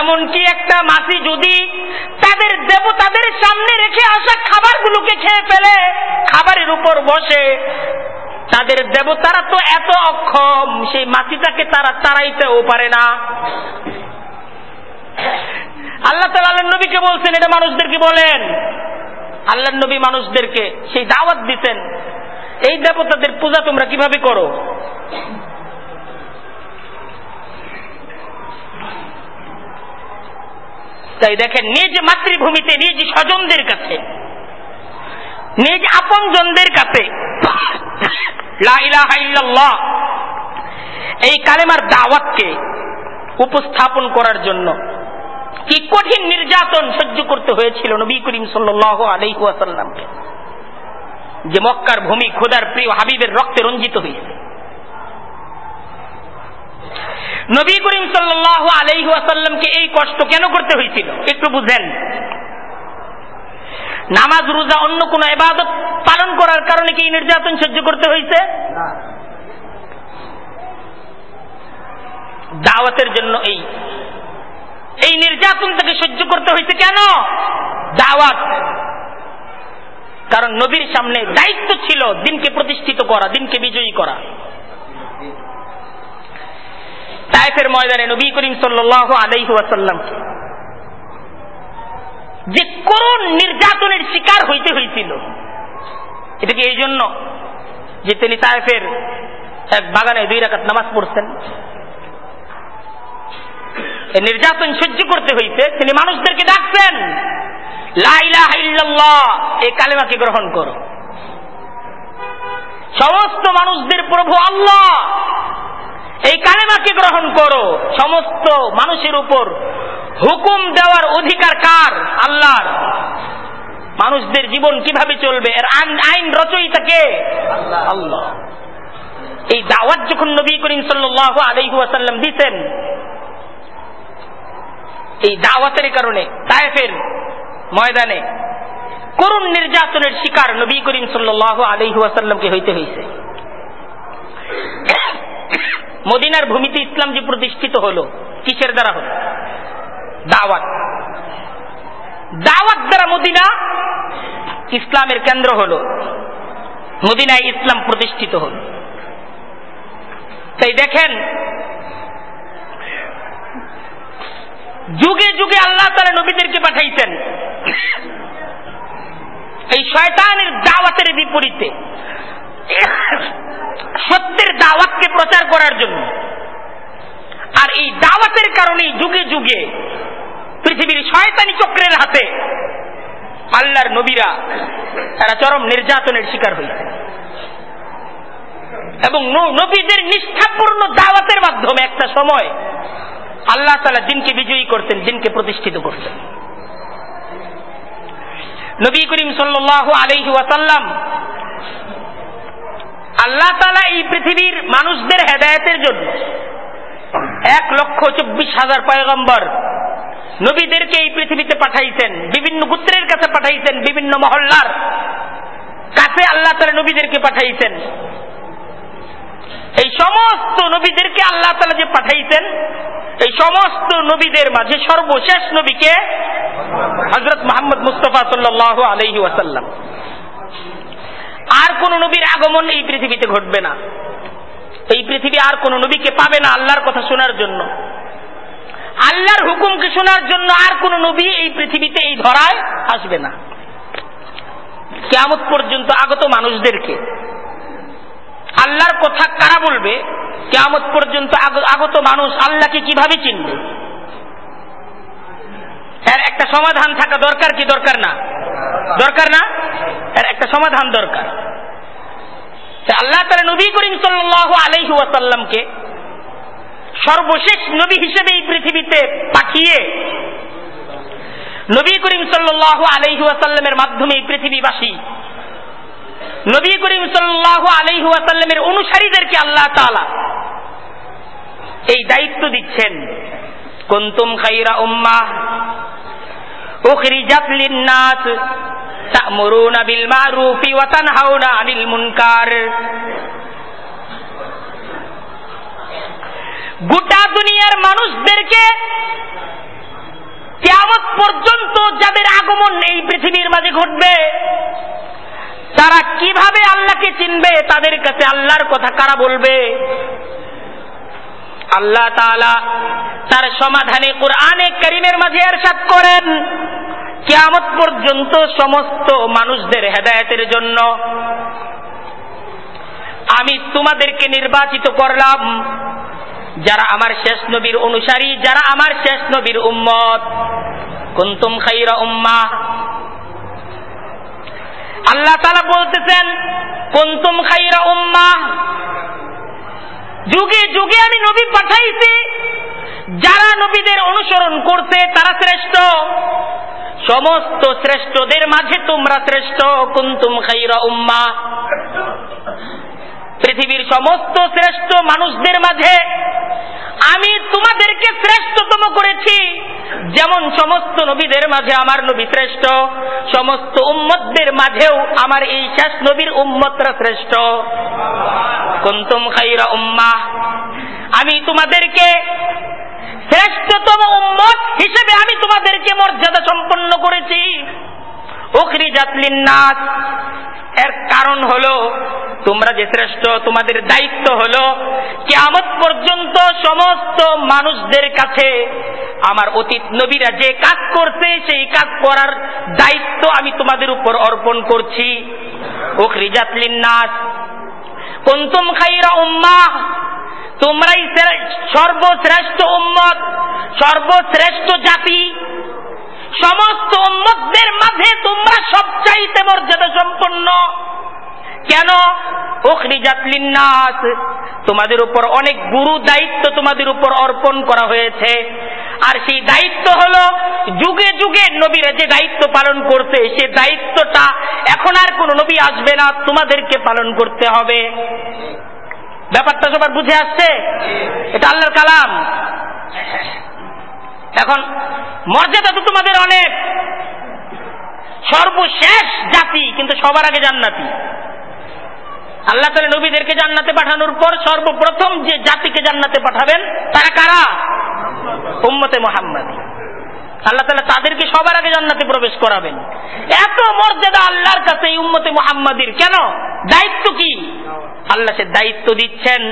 [SPEAKER 1] এমনকি একটা মাছি যদি তাদের দেবতাদের সামনে রেখে আসা খাবারগুলোকে খেয়ে ফেলে, খাবারের উপর বসে, তাদের দেবতারা তো এত অক্ষম, সেই মাছিটাকে তারা তাড়াইতেও পারে না। আল্লাহ তালা নবীকে বলছেন, এটা মানুষদেরকে বলেন। আল্লাহ নবী মানুষদেরকে সেই দাওয়াত দিতেন, এই দেবতাদের পূজা তোমরা কীভাবে করো? তাই দেখেন, নিজ মাতৃভূমিতে, নিজ স্বজনদের কাছে, নিজ আপনজনদের কাছে এই কালেমার দাওয়াতকে উপস্থাপন করার জন্য কি কঠিন নির্যাতন সহ্য করতে হয়েছিল নবী করিম সাল্লাহ আলাইসাল্লামকে যে মক্কার ভূমি খোদার প্রিয় হাবিবের রক্তে রঞ্জিত হয়েছে। নবী করিম সাল্লাহ আলাইহু এই কষ্ট কেন করতে হয়েছিল? একটু বুঝেন। নামাজ, রোজা, অন্য কোন এবাদত পালন করার কারণে কি নির্যাতন সহ্য করতে হয়েছে? দাওয়াতের জন্য এই এই নির্যাতন তাকে সহ্য করতে হয়েছে কেন? দাওয়াত। কারণ নবীর সামনে দায়িত্ব ছিল দিনকে প্রতিষ্ঠিত করা, দিনকে বিজয়ী করা। তাইফের ময়দানে নবী করিম সাল্লাহ আলাইহাসাল্লামকে যে করুণ নির্যাতনের শিকার হইতে হয়েছিল এটা কি এই জন্য যে তিনি তাইফের এক বাগানে দুই রাকাত নামাজ পড়ছেন নির্যাতন সহ্য করতে হইতে তিনি মানুষদেরকে ডাকছেন এই কালেমাকে গ্রহণ করো। সমস্ত মানুষদের প্রভু আল্লাহ। এই কালেমাকে গ্রহণ করো। সমস্ত মানুষের উপর হুকুম দেওয়ার অধিকার কার? আল্লাহর। মানুষদের জীবন কীভাবে চলবে? এর আইন রচয়িতাকে আল্লাহ। এই দাওয়াত যখন নবী করিম সাল্লাহ আলহাসাল্লাম দিতেন এই দাওয়াতের কারণে তায়েফের ময়দানে করুণ নির্যাতনের শিকার নবী করিম সাল্লাহ আলহাসাল্লামকে হইতে হয়েছে মদিনার ভূমিতে ইসলাম যে প্রতিষ্ঠিত হলো, কিসের দ্বারা হলো? দাওয়াত। দাওয়াত দ্বারা মদিনা ইসলামের কেন্দ্র হলো। মদিনায় ইসলাম প্রতিষ্ঠিত হল। তাই দেখেন, যুগে যুগে আল্লাহ তারা নবীদেরকে পাঠাইছেন। এই শয়তানের দাওয়াতের বিপরীতে। সত্যের দাওয়াতকে প্রচার করার জন্য। আর এই দাওয়াতের কারণেই যুগে যুগে পৃথিবীর শয়তানি চক্রের হাতে আল্লাহর নবীরা তারা চরম নির্যাতনের শিকার হয়েছে এবং নবীদের নিষ্ঠাপূর্ণ দাওয়াতের মাধ্যমে একটা সময় আল্লাহ তালা দিনকে বিজয়ী করতেন দিনকে প্রতিষ্ঠিত করতেন। নবী করিম সাল্লাহ আলহি ওয়াসাল্লাম আল্লাহ তালা এই পৃথিবীর মানুষদের হেদায়তের জন্য এক লক্ষ চব্বিশ হাজার পয়গম্বর নবীদেরকে এই পৃথিবীতে পাঠাইছেন, বিভিন্ন পুত্রের কাছে পাঠাইছেন, বিভিন্ন মহল্লার কাছে আল্লাহ তালা নবীদেরকে পাঠাইছেন। এই সমস্ত নবীদেরকে আল্লাহ তালা যে পাঠাইছেন, এই সমস্ত নবীদের মাঝে সর্বশেষ নবীকে হজরত মোহাম্মদ মুস্তফা সাল্লাহ আলহি ওয়াসাল্লাম। আর কোন নবীর আগমন এই পৃথিবীতে ঘটবে না। এই পৃথিবী আর কোন নবীকে পাবে না আল্লাহর কথা শোনার জন্য। আল্লাহর হুকুমকে শোনার জন্য আর কোন নবী এই পৃথিবীতে এই ধরায় আসবে না। কেমত পর্যন্ত আগত মানুষদেরকে আল্লাহর কথা কারা বলবে? কেমত পর্যন্ত আগত মানুষ আল্লাহকে কীভাবে চিনবে? এর একটা সমাধান থাকা দরকার কি দরকার না? দরকার না? এর একটা সমাধান দরকার। আল্লাহ তালা নবী করিম সাল্লাহ ওয়াসাল্লামকে সর্বশেষ নবী হিসেবে এই পৃথিবীতে পাঠিয়ে নবী করিম সাল্লাহ ওয়াসাল্লামের মাধ্যমে এই পৃথিবীবাসী, নবী করিম সাল্লাহ ওয়াসাল্লামের অনুসারীদেরকে আল্লাহ তালা এই দায়িত্ব দিচ্ছেন। কুন্তুম খাইরা উম্মাহ আনিল মুনকার। গোটা দুনিয়ার মানুষদেরকে কিয়ামত পর্যন্ত যাদের আগমন এই পৃথিবীর মাঝে ঘটবে, তারা কীভাবে আল্লাহকে চিনবে, তাদের কাছে আল্লাহর কথা কারা বলবে? আল্লাহ তার সমাধানে কোরআনে করিমের মাঝে এরশাদ করেন। কিয়ামত পর্যন্ত সমস্ত মানুষদের হেদায়েতের জন্য আমি তোমাদেরকে নির্বাচিত করলাম। যারা আমার শেষ নবীর অনুসারী, যারা আমার শেষ নবীর উম্মত। কুন্তুম খাইরা উম্মা আল্লাহ তালা বলতেছেন, কুন্তুম খাইরা উম্মা যুগে যুগে আমি নবী পাঠাইছি। যারা নবীদের অনুসরণ করছে তারা শ্রেষ্ঠ। সমস্ত শ্রেষ্ঠদের মাঝে তোমরা শ্রেষ্ঠ। কুন্তুম খাইরা উম্মা পৃথিবীর সমস্ত শ্রেষ্ঠ মানুষদের মাঝে আমি তোমাদেরকে শ্রেষ্ঠতম করেছি। যেমন সমস্ত নবীদের মাঝে আমার নবী শ্রেষ্ঠ, সমস্ত উম্মতদের মাঝেও আমার এই শেষ নবীর উম্মতরা শ্রেষ্ঠ। কুন্তুম খাইরা উম্মা আমি তোমাদেরকে শ্রেষ্ঠতম উম্মত হিসেবে আমি তোমাদেরকে মর্যাদা সম্পন্ন করেছি। উখরি জাতলিন নাস এর কারণ হলো, তোমরা যে শ্রেষ্ঠ, তোমাদের দায়িত্ব হলো কেমত পর্যন্ত সমস্ত মানুষদের কাছে আমার অতীত নবীরা যে কাজ করছে, সেই কাজ করার দায়িত্ব আমি তোমাদের উপর অর্পণ করছি। উখরিজাতলিন নাস কুন্তুম খাইরা উম্মা তোমরাই সর্বশ্রেষ্ঠ উম্মত, সর্বশ্রেষ্ঠ জাতি। সমস্ত উম্মতদের মাঝে তোমরা সবচাইতে মর্যাদা সম্পন্ন কেন নাস তোমাদের উপর অনেক গুরু দায়িত্ব তোমাদের উপর অর্পণ করা হয়েছে। আর সেই দায়িত্ব হলো, যুগে যুগে নবীরা যে দায়িত্ব পালন করছে, সে দায়িত্বটা এখন আর কোন নবী আসবে না, তোমাদেরকে পালন করতে হবে। ব্যাপারটা সবার বুঝে আসছে? এটা আল্লাহর কালাম। এখন মর্যাদা তো তোমাদের অনেক। সর্বশেষ জাতি, কিন্তু সবার আগে জান্নাতি। আল্লাহ তালা নবীদেরকে জান্নাতে পাঠানোর পর সর্বপ্রথম যে জাতিকে জান্নাতে পাঠাবেন, তারা কারা? উম্মতে মোহাম্মদ। আল্লাহ তালা তাদেরকে সবার আগে জান্নাতে প্রবেশ করাবেন। এত মর্যাদা আল্লাহর কাছে এই উম্মতে মোহাম্মদীর। কেন? দায়িত্ব কি? আল্লাহ সে দায়িত্ব দিচ্ছেন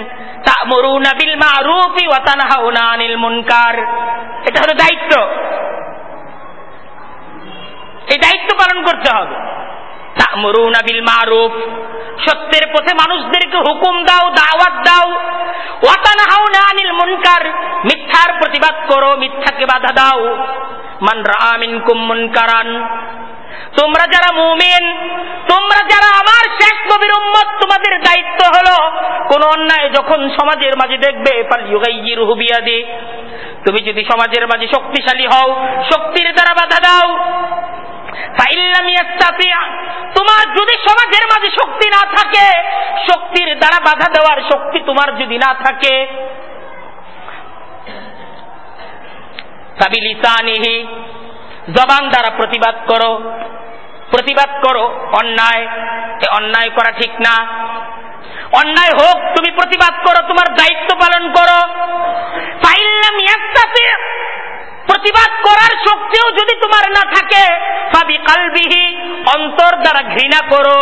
[SPEAKER 1] সত্যের মানুষদেরকে হুকুম দাও, দাওয়াত দাও। আনিল মুনকার, মিথ্যার প্রতিবাদ করো, মিথ্যাকে বাধা দাও। মান রাআ মিনকুম মুনকারান তোমরা যারা মুমিন, তোমরা যারা আমার শেষ নবীর উম্মত, তোমাদের দায়িত্ব হলো কোন অন্যায় যখন সমাজের মাঝে দেখবে ফালিয়ুগাইয়িরহু বিয়াদি। তুমি যদি সমাজের মাঝে শক্তিশালী হও, শক্তির দ্বারা বাধা দাও। তোমার যদি সমাজের মাঝে শক্তি না থাকে, শক্তির দ্বারা বাধা দেওয়ার শক্তি তোমার যদি না থাকে। জবান দ্বারা প্রতিবাদ করো। প্রতিবাদ করো, অন্যায় অন্যায় করা ঠিক না। অন্যায় হোক, তুমি প্রতিবাদ করো, তোমার দায়িত্ব পালন করো। প্রতিবাদ করার শক্তিও যদি তোমার না থাকে, ফাবি কালবিহি, অন্তর দ্বারা ঘৃণা করো।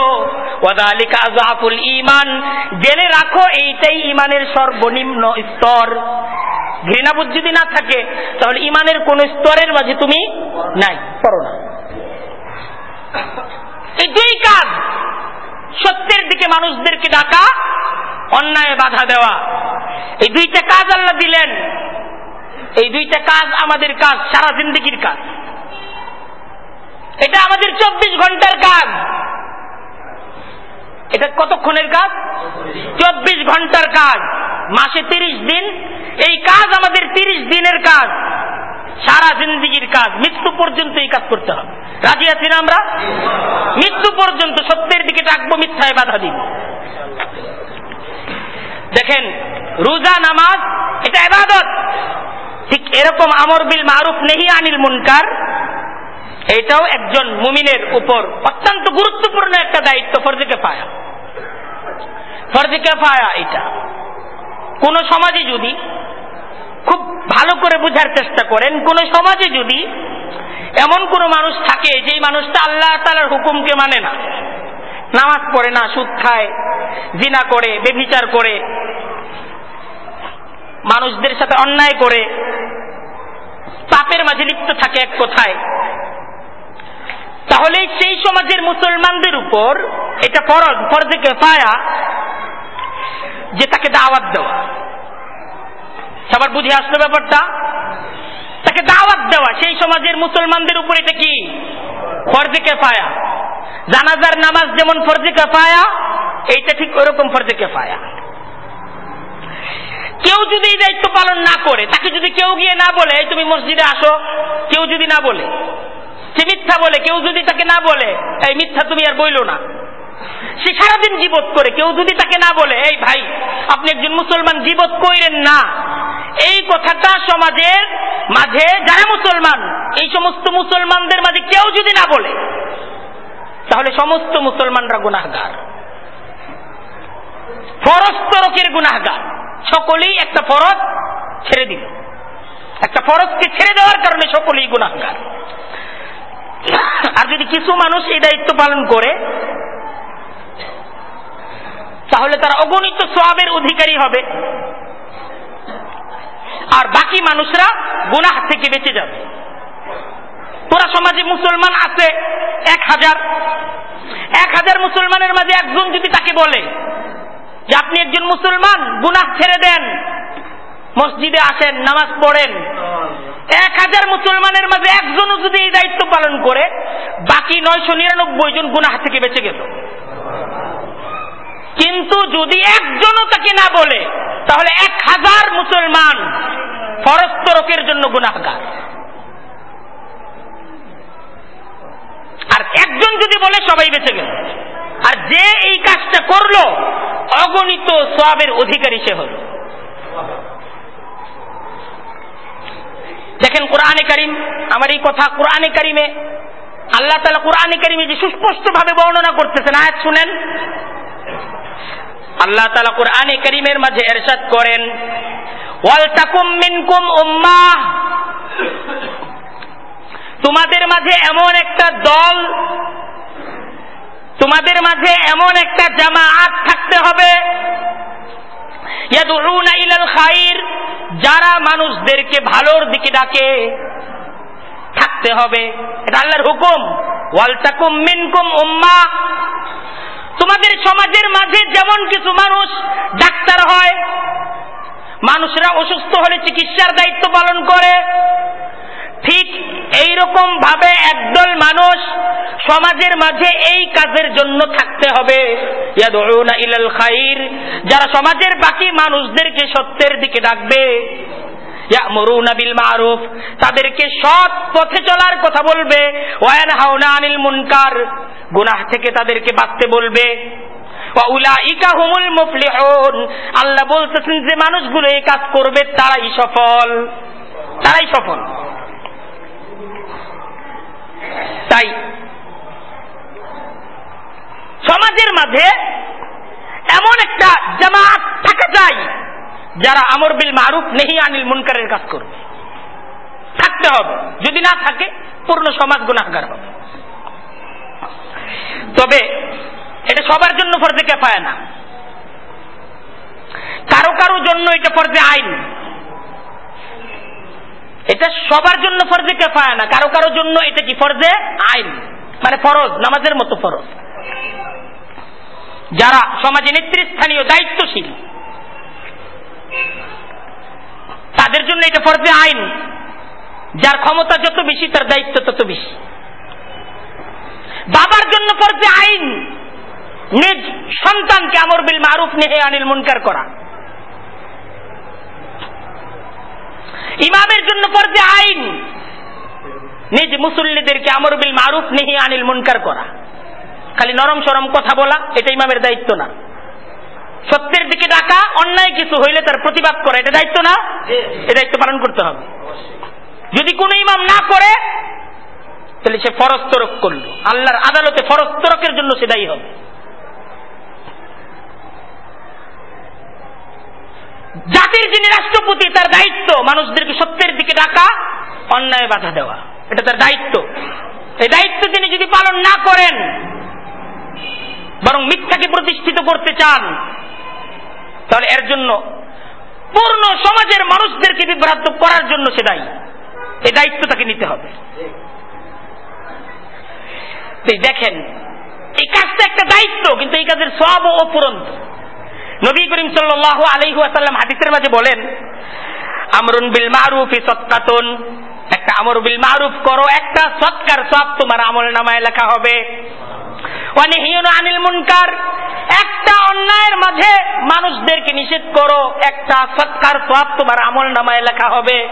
[SPEAKER 1] ওয়াদালিকা আজাফুল ইমান জেনে রাখো, এইটাই ইমানের সর্বনিম্ন স্তর। ঘৃণাবোধ যদি না থাকে, তাহলে ইমানের কোন স্তরের মাঝে তুমি নাই করো না। এই দুই কাজ সত্যের দিকে মানুষদেরকে ডাকা, অন্যায় বাধা দেওয়া। এই দুইটা কাজ আল্লাহ দিলেন। এই দুইটা কাজ আমাদের কাজ, সারা জিন্দগির কাজ। এটা আমাদের চব্বিশ ঘণ্টার কাজ। এটা কতক্ষণের কাজ? চব্বিশ ঘণ্টার কাজ। মাসে তিরিশ দিন। এই কাজ আমাদের তিরিশ দিনের কাজ। সারা জিন্দগির কাজ। মৃত্যু পর্যন্ত এই কাজ করতে হবে। রাজি আছি না আমরা? মৃত্যু পর্যন্ত সত্যের দিকে ডাকবো, মিথ্যায় বাধা দিব। দেখেন, রোজা, নামাজ, এটা এবাদত। ঠিক এরকম আমর বিল মারুফ, নেহি আনিল মুনকার, এটাও একজন মুমিনের উপর অত্যন্ত গুরুত্বপূর্ণ একটা দায়িত্ব, ফরজে কেফায়া। ফরজে কেফায়া এটা। কোন সমাজে যদি খুব ভালো করে বোঝার চেষ্টা করেন, কোন সমাজে যদি এমন কোন মানুষ থাকে যেই মানুষটা আল্লাহ তালার হুকুমকে মানে না। নামাজ পড়ে না, সুদ খায়, জিনা করে, বেবিচার করে, মানুষদের সাথে অন্যায় করে, পাপের মাঝে লিপ্ত থাকে এক কথায়। তাহলে সেই সমাজের মুসলমানদের উপর এটা ফরজ, ফরজে কেফায়া যে তাকে দাওয়াত দেওয়া। সবার বুঝে আসলো ব্যাপারটা? তাকে দাওয়াত দেওয়া। সেই সমাজের মুসলমানদের উপর এটা কি? ফরজে কেফায়া। জানাজার নামাজ যেমন ফরজে কেফায়া, এইটা ঠিক ওরকম ফরজে কেফায়া। কেউ যদি এই দায়িত্ব পালন না করে, তাকে যদি কেউ গিয়ে না বলে, এই তুমি মসজিদে আসো। কেউ যদি না বলে, সে মিথ্যা বলে, কেউ যদি তাকে না বলে, এই মিথ্যা তুমি আর বইলো না। সে সারাদিন জীবত করে, কেউ যদি তাকে না বলে, এই ভাই, আপনি একজন মুসলমান, জীবত কইরেন না। এই কথাটা সমাজের মাঝে যারা মুসলমান, এই সমস্ত মুসলমানদের মাঝে কেউ যদি না বলে, তাহলে সমস্ত মুসলমানরা গুনাহগার। ফরজ তরকের গুনাহগার। সকলেই একটা ফরজ ছেড়ে দিল। একটা ফরজকে ছেড়ে দেওয়ার কারণে সকলেই গুনাহগার। আর যদি কিছু মানুষ এই দায়িত্ব পালন করে তাহলে তারা অগণিত সবের অধিকারী হবে। আর বাকি মানুষরা গুনাহ থেকে বেঁচে যাবে। তোরা সমাজে মুসলমান আছে এক হাজার। এক হাজার মুসলমানের মাঝে একজন যদি তাকে বলে যে আপনি একজন মুসলমান, গুনাহ ছেড়ে দেন, মসজিদে আসেন, নামাজ পড়েন, এক হাজার মুসলমানের মাঝে একজনও যদি এই দায়িত্ব পালন করে, বাকি নয়শো নিরানব্বই জন গুনাহ থেকে বেঁচে গেল। কিন্তু যদি একজনও তাকে না বলে, তাহলে এক হাজার মুসলমান ফরজ তরকের জন্য গুনাহগার। আর একজন যদি বলে, সবাই বেঁচে গেল। আর যে এই কাজটা করল, অগণিত সবের অধিকারী সে হল। দেখেন কোরআনে করিম, আমার এই কথা কোরআনে করিমে, আল্লাহ তালা কোরআনে করিমে যে সুস্পষ্ট ভাবে বর্ণনা করতেছেন, আয়াত শুনেন। আল্লাহ তালা কোরআনে করিমের মাঝে এরশাদ করেন তোমাদের মাঝে এমন একটা দল, তোমাদের মাঝে এমন একটা জামাআত থাকতে হবে খাইর। যারা মানুষদেরকে ভালোর দিকে ডাকে, থাকতে হবে। এটা আল্লাহর হুকুম, ওয়াল তাকুম মিনকুম উম্মা তোমাদের সমাজের মাঝে যেমন কিছু মানুষ ডাক্তার হয়, মানুষরা অসুস্থ হলে চিকিৎসার দায়িত্ব পালন করে, ঠিক এই রকম ভাবে একদল মানুষ সমাজের মাঝে এই কাজের জন্য থাকতে হবে। ইলাল খাইর, যারা সমাজের বাকি মানুষদেরকে সত্যের দিকে ডাকবে। তাদেরকে সৎ পথে চলার কথা বলবে। ওয়ান হাওনা আনিল মুনকার। গুনাহ থেকে তাদেরকে বাঁচতে বলবে। আল্লাহ বলতেছেন যে মানুষগুলো এই কাজ করবে, তারাই সফল। তারাই সফল। তাই সমাজের মাঝে এমন একটা জামাত থাকা যায়। যারা আমর বিল মারুফ, নেহি আনিল মুনকারের কাজ করবে। থাকতে হবে। যদি না থাকে, পূর্ণ সমাজ গুণাগার হবে। তবে এটা সবার জন্য ফরজে কেফায় না। কারও কারও জন্য এটা ফরজে আইন। এটা সবার জন্য ফরজে কেফায় না। কারও কারও জন্য এটা কি ফরজে আইন? মানে ফরজ, নামাজের মতো ফরজ। যারা সমাজে নেতৃস্থানীয়, দায়িত্বশীল তাদের জন্য এটা ফরজে আইন। যার ক্ষমতা যত বেশি, তার দায়িত্ব তত বেশি। বাবার জন্য ফরজে আইন। নিজ সন্তানকে আমর বিল মারুফ, নেহে আনিল মুনকার করা। ইমামের জন্য ফরজে আইন। নিজ মুসল্লিদেরকে আমর বিল মারুফ, নেহি আনিল মুনকার করা। খালি নরম সরম কথা বলা, এটা ইমামের দায়িত্ব না। সত্যের দিকে ডাকা অন্যায় কিছু হইলে তার প্রতিবাদ করা এটা দায়িত্ব না? এ দায়িত্ব পালন করতে হবে। যদি কোনো ইমাম না করে তাহলে সে ফরজ তরক করল। আল্লাহর আদালতে ফরজ তরকের জন্য সে দায়ী হবে। জাতির যিনি রাষ্ট্রপতি তার দায়িত্ব মানুষদেরকে সত্যের দিকে ডাকা অন্যায় বাধা দেওয়া। এটা তার দায়িত্ব। এই দায়িত্ব তিনি যদি পালন না করেন বরং মিথ্যাকে প্রতিষ্ঠিত করতে চান তাহলে এর জন্য পূর্ণ সমাজের মানুষদেরকে বিভ্রান্ত করার জন্য সে দায়ী। এই দায়িত্ব তাকে নিতে হবে। দেখেন, এই কাজটা একটা দায়িত্ব, কিন্তু এই কাজের সব অপুরন্ত। নবী করিম সাল্লাহ আলহাসাল্লাম হাদিসের মাঝে বলেন, আমরুন বিল মারুফ সৎকাতন একটা আমর বিল মারুফ করো, একটা সৎকার সব তোমার আমল নামায় লেখা হবে। আনিল মুনকার। একটা অন্যায়ের মাঝে মানুষদেরকে নিষেধ করো, একটা সৎকার সব তোমার আমল নামায় লেখা হবে।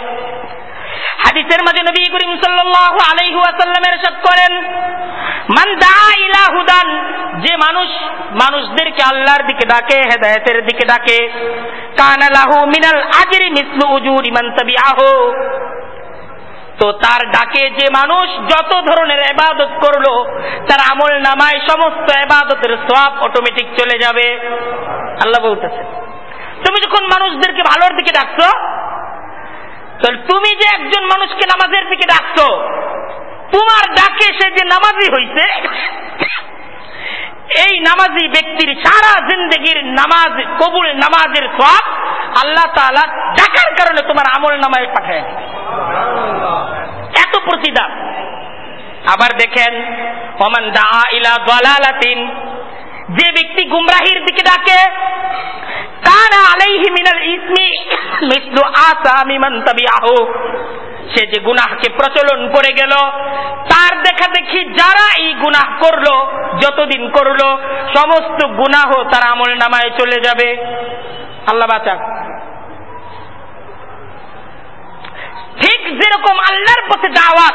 [SPEAKER 1] হাদিসের মাঝে নবী করিম সাল্লাল্লাহু আলাইহি ওয়াসাল্লামের করেন, মান ইলা হুদান যে মানুষ মানুষদেরকে আল্লাহর দিকে ডাকে, হেদায়েতের দিকে ডাকে। কানা লাহু মিনাল আজরি মিসলু উজুরি মান তাবিআহু তো তার ডাকে যে মানুষ যত ধরনের এবাদত করল, তার আমল নামায় সমস্ত এবাদতের সব অটোমেটিক চলে যাবে। আল্লাহ বলতেছে, তুমি যখন মানুষদেরকে ভালোর দিকে ডাকছো, তাহলে তুমি যে একজন মানুষকে নামাজের দিকে ডাকছো, তোমার ডাকে সে যে নামাজি হইছে এই নামাজি ব্যক্তির সারা জিন্দগির নামাজ, কবুল নামাজের সব আল্লাহ তালা ডাকার কারণে তোমার আমল নামায় পাঠায় এত প্রতিদান। আবার দেখেন অমান দা ইলা দলালাতিন, যে ব্যক্তি গুমরাহির দিকে ডাকে সে যে গুনাহকে প্রচলন করে গেল, তার দেখা দেখি যারা এই গুনাহ করল, যতদিন করল, সমস্ত গুনাহ তার আমল নামায় চলে যাবে। আল্লাহ বাঁচাক। ঠিক যেরকম আল্লাহর পথে দাওয়াত,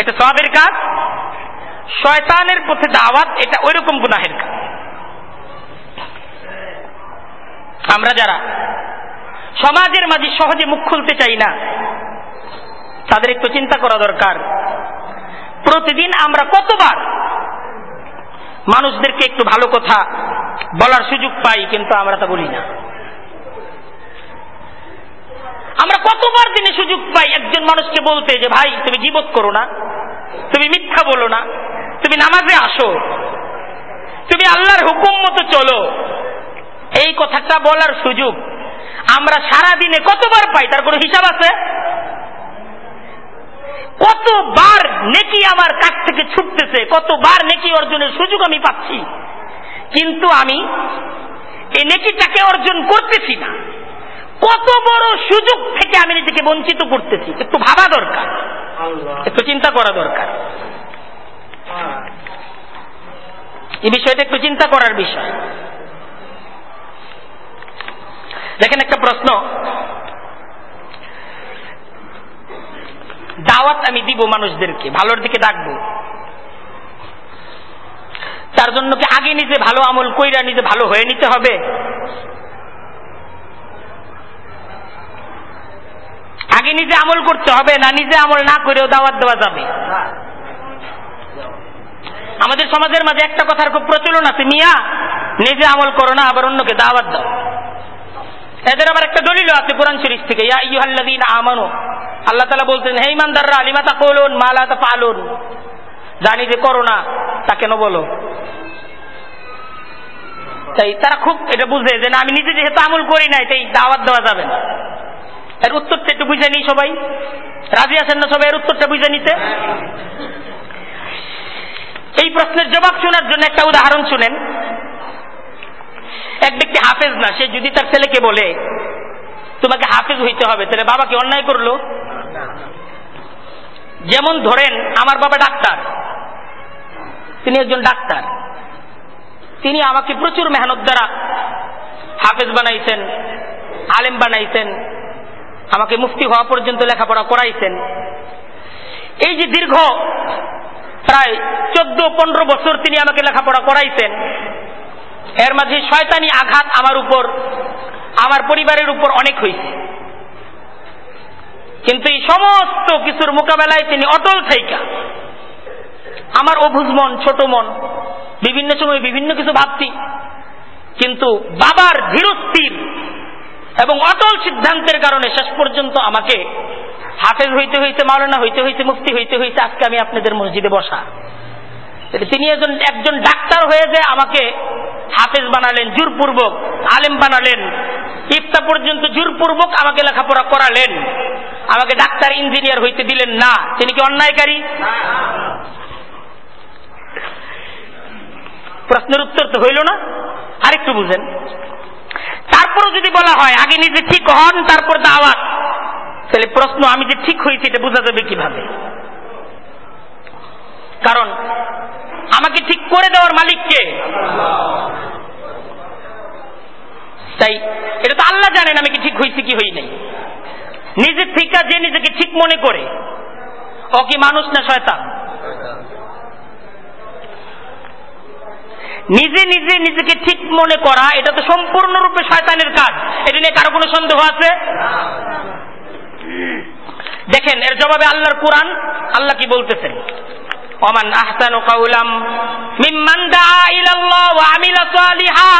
[SPEAKER 1] এটা সবের কাজ, শয়তানের পথে দাওয়াত, এটা ওই রকম গুনাহের কাজ। আমরা যারা সমাজের মাঝে সহজে মুখ খুলতে চাই না, তাদের একটু চিন্তা করা দরকার। প্রতিদিন আমরা কতবার মানুষদেরকে একটু ভালো কথা বলার সুযোগ পাই, কিন্তু আমরা তা বলি না। আমরা কতবার দিনে সুযোগ পাই একজন মানুষকে বলতে যে, ভাই, তুমি জীবত করো না, তুমি মিথ্যা বলো না, তুমি নামাজে আসো, তুমি আল্লাহর হুকুম মতো চলো। এই কথাটা বলার সুযোগ আমরা সারা দিনে কতবার পাই? তার কোনো হিসাব আছে? কতবার নেকি আমার কাছ থেকে ছুটতেছে? কতবার নেকি অর্জনের সুযোগ আমি পাচ্ছি? কিন্তু আমি এই নেকিটাকে অর্জন করতেছি না। কত বড় সুযোগ থেকে আমি নিজেকে বঞ্চিত করতেছি। একটু ভাবা দরকার। একটু চিন্তা করা দরকার। এই বিষয়টা একটু চিন্তা করার বিষয়। দেখেন একটা প্রশ্ন। দাওয়াত আমি দিব মানুষদেরকে, ভালোর দিকে ডাকবো। তার জন্য কি আগে নিজে ভালো আমল কইরা নিজে ভালো হয়ে নিতে হবে? আগে নিজে আমল করতে হবে না নিজে আমল না করেও দাওয়াত দেওয়া যাবে? আমাদের সমাজের মাঝে একটা কথার খুব প্রচলন আছে, মিয়া, নিজে আমল করো না, আবার অন্যকে দাওয়াত দাও। এদের আবার একটা দলিল আছে কোরআন শরীফ থেকে। আমানু। আল্লাহ তাআলা বলতেন হে ইমানদাররা আলিমা তাকুলুন মা লা তাফআলুন? জানি যে করো না, তা কেন বলো? তাই তারা খুব এটা বুঝে যে না, আমি নিজে যেহেতু আমল করি নাই, তাই দাওয়াত দেওয়া যাবে না। এর উত্তরটা একটু বুঝে নিই সবাই। রাজি আছেন না সবাই? এর উত্তরটা বুঝে নিতে। এই প্রশ্নের জবাব শোনার জন্য একটা উদাহরণ শুনেন। এক ব্যক্তি হাফেজ না সে যদি তার ছেলেকে বলে তোমাকে হাফেজ হইতে হবে তাহলে বাবা কি অন্যায় করল? যেমন ধরেন আমার বাবা ডাক্তার তিনি একজন ডাক্তার তিনি আমাকে প্রচুর মেহনত দ্বারা হাফেজ বানাইছেন আলেম বানাইছেন আমাকে মুফতি হওয়া পর্যন্ত লেখাপড়া করাইছেন। এই যে দীর্ঘ প্রায় চোদ্দ পনেরো বছর তিনি আমাকে লেখাপড়া করাইছেন এর মাঝে শয়তানি আঘাত আমার উপর, আমার পরিবারের উপর অনেক হয়েছে। কিন্তু এই সমস্ত কিছুর মোকাবেলায় তিনি অটল থাইকা। আমার অভুজ মন, ছোট মন, বিভিন্ন সময় বিভিন্ন কিছু ভাবছি, কিন্তু বাবার ধীরস্থির এবং অটল সিদ্ধান্তের কারণে শেষ পর্যন্ত আমাকে হাফেজ হইতে হইতে, মাওলানা হইতে হইতে মুক্তি হইতে হইতে আজকে আমি আপনাদের মসজিদে বসা। তিনি একজন একজন ডাক্তার হয়ে যে আমাকে হাফেজ বানালেন, জোরপূর্বক, আলেম বানালেন। ইফতা পর্যন্ত জোরপূর্বক আমাকে লেখাপড়া করালেন। আমাকে ডাক্তার, ইঞ্জিনিয়ার হইতে দিলেন না। তিনি কি অন্যায়কারী? প্রশ্নের উত্তর তো হইল না। আরেকটু বুঝেন। তারপরও যদি বলা হয়, আগে নিজে ঠিক হন, তারপর দাওয়াত। তাহলে প্রশ্ন, আমি যে ঠিক হয়েছি এটা বোঝা যাবে কীভাবে? কারণ আমাকে ঠিক করে দেওয়ার মালিককে। তাই এটা তো আল্লাহ জানেন আমি কি ঠিক হয়েছি কি হই নাই। নিজের থেকে যে নিজেকে ঠিক মনে করে। ও কি মানুষ না শয়তান? নিজে নিজে নিজেকে ঠিক মনে করা, এটা তো সম্পূর্ণরূপে শয়তানের কাজ। এটা নিয়ে কারও কোনো সন্দেহ আছে? দেখেন, এর জবাবে আল্লাহর কোরআন আল্লাহ কি বলতেছেন? ওমান আহসানু কাউলাম মিম্মান দাআ ইলাল্লাহ ওয়া আমিলা সালিহা।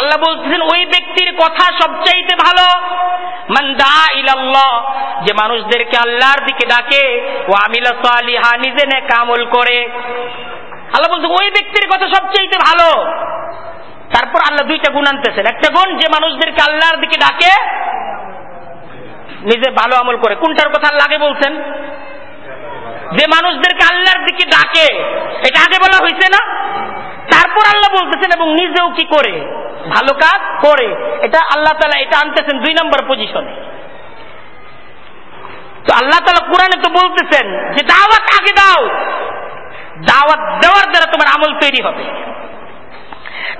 [SPEAKER 1] আল্লাহ বলতেছেন, ওই ব্যক্তির কথা সবচাইতে ভালো যে মানুষদেরকে আল্লাহর দিকে ডাকে ও সালিহা, নিজে নে কামল করে। আল্লাহ বলছে ওই ব্যক্তির কথা সবচেয়ে ভালো। তারপর আল্লাহ দুইটা গুণ আনতেছেন। একটা গুণ, যে মানুষদেরকে আল্লাহর দিকে ডাকে, নিজে ভালো আমল করে। কোনটার কথা আল্লাহ আগে বলছেন? যে মানুষদেরকে আল্লাহর দিকে ডাকে, এটা আগে বলা হয়েছে না? তারপর আল্লাহ বলতেছেন এবং নিজেও কি করে? ভালো কাজ করে। এটা আল্লাহ তালা, এটা আনতেছেন দুই নম্বর পজিশনে তো আল্লাহ তালা কোরআনে তো বলতেছেন যে, দাওয়াত আগে দাও। দাওয়াত দেওয়ার দ্বারা তোমার আমল তৈরি হবে।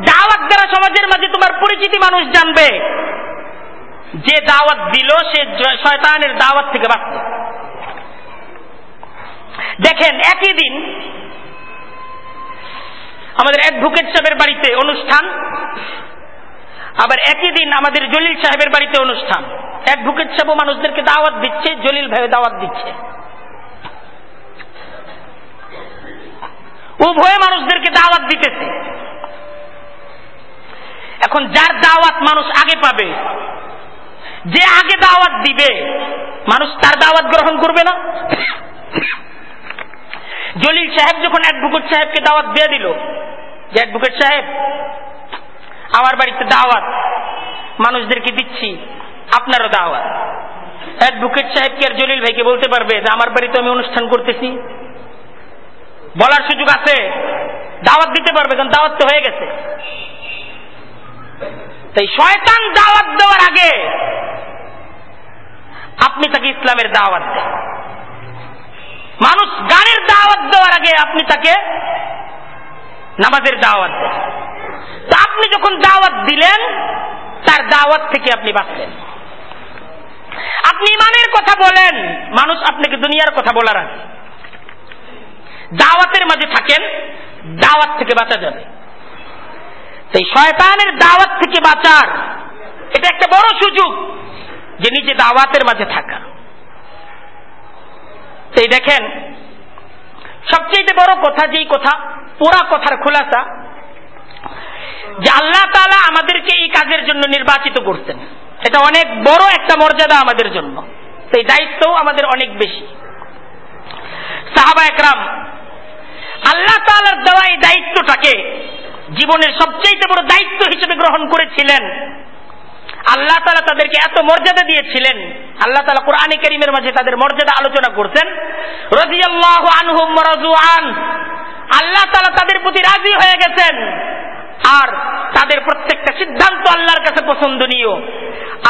[SPEAKER 1] দাওয়াত দ্বারা সমাজের মাঝে তোমার পরিচিতি মানুষ জানবে। যে দাওয়াত দিল, সে শয়তানের দাওয়াত থেকে বাঁচবে। দেখেন, একই দিন আমাদের অ্যাডভোকেট সাহেবের বাড়িতে অনুষ্ঠান, আবার একই দিন আমাদের জলিল সাহেবের বাড়িতে অনুষ্ঠান। অ্যাডভোকেট সাহেব মানুষদেরকে দাওয়াত দিচ্ছে, জলিল ভাই দাওয়াত দিচ্ছে। উভয় মানুষদেরকে দাওয়াত দিতেছে। এখন যার দাওয়াত মানুষ আগে পাবে, যে আগে দাওয়াত দিবে, মানুষ তার দাওয়াত গ্রহণ করবে না। জলিল সাহেব যখন অ্যাডভোকেট সাহেবকে দাওয়াত দিয়ে দিল, যে অ্যাডভোকেট সাহেব, আমার বাড়িতে দাওয়াত, মানুষদেরকে দিচ্ছি, আপনারও দাওয়াত। অ্যাডভোকেট সাহেবকে আর জলিল ভাইকে বলতে পারবে যে আমার বাড়িতে আমি অনুষ্ঠান করতেছি। বলার সুযোগ আছে, দাওয়াত দিতে পারবে, কারণ দাওয়াত তো হয়ে গেছে। তাই শয়তান দাওয়াত দেওয়ার আগে আপনি তাকে ইসলামের দাওয়াত দেন। মানুষ গানের দাওয়াত দেওয়ার আগে আপনি তাকে নামাজের দাওয়াত দেন। তো আপনি যখন দাওয়াত দিলেন, তার দাওয়াত থেকে আপনি বাঁচলেন। আপনি ইমানের কথা বলেন, মানুষ আপনাকে দুনিয়ার কথা বলার আগে। দাওয়াতের মাঝে থাকেন, দাওয়াত থেকে বাঁচা যাবে। এই শয়তানের দাওয়াত থেকে বাঁচার, এটা একটা বড় সুযোগ যে নিজে দাওয়াতের মাঝে থাকা। এই দেখেন সবচেয়ে বড় কথা যেই কথা, পুরা কথার খোলাসা, যে আল্লাহ তালা আমাদেরকে এই কাজের জন্য নির্বাচিত করছেন। এটা অনেক বড় একটা মর্যাদা আমাদের জন্য। সেই দায়িত্বও আমাদের অনেক বেশি। সাহাবা একরাম, আল্লাহ তালার দেওয়া এই দায়িত্বটাকে জীবনের সবচেয়ে বড় দায়িত্ব হিসেবে গ্রহণ করেছিলেন। আল্লাহ তালা তাদেরকে এত মর্যাদা দিয়েছিলেন। আল্লাহ তালা কোরআনে করিমের মাঝে তাদের মর্যাদা আলোচনা করছেন। রাজু আন। আল্লাহ তালা তাদের প্রতি রাজি হয়ে গেছেন। আর তাদের প্রত্যেকটা সিদ্ধান্ত আল্লাহর কাছে পছন্দনীয়।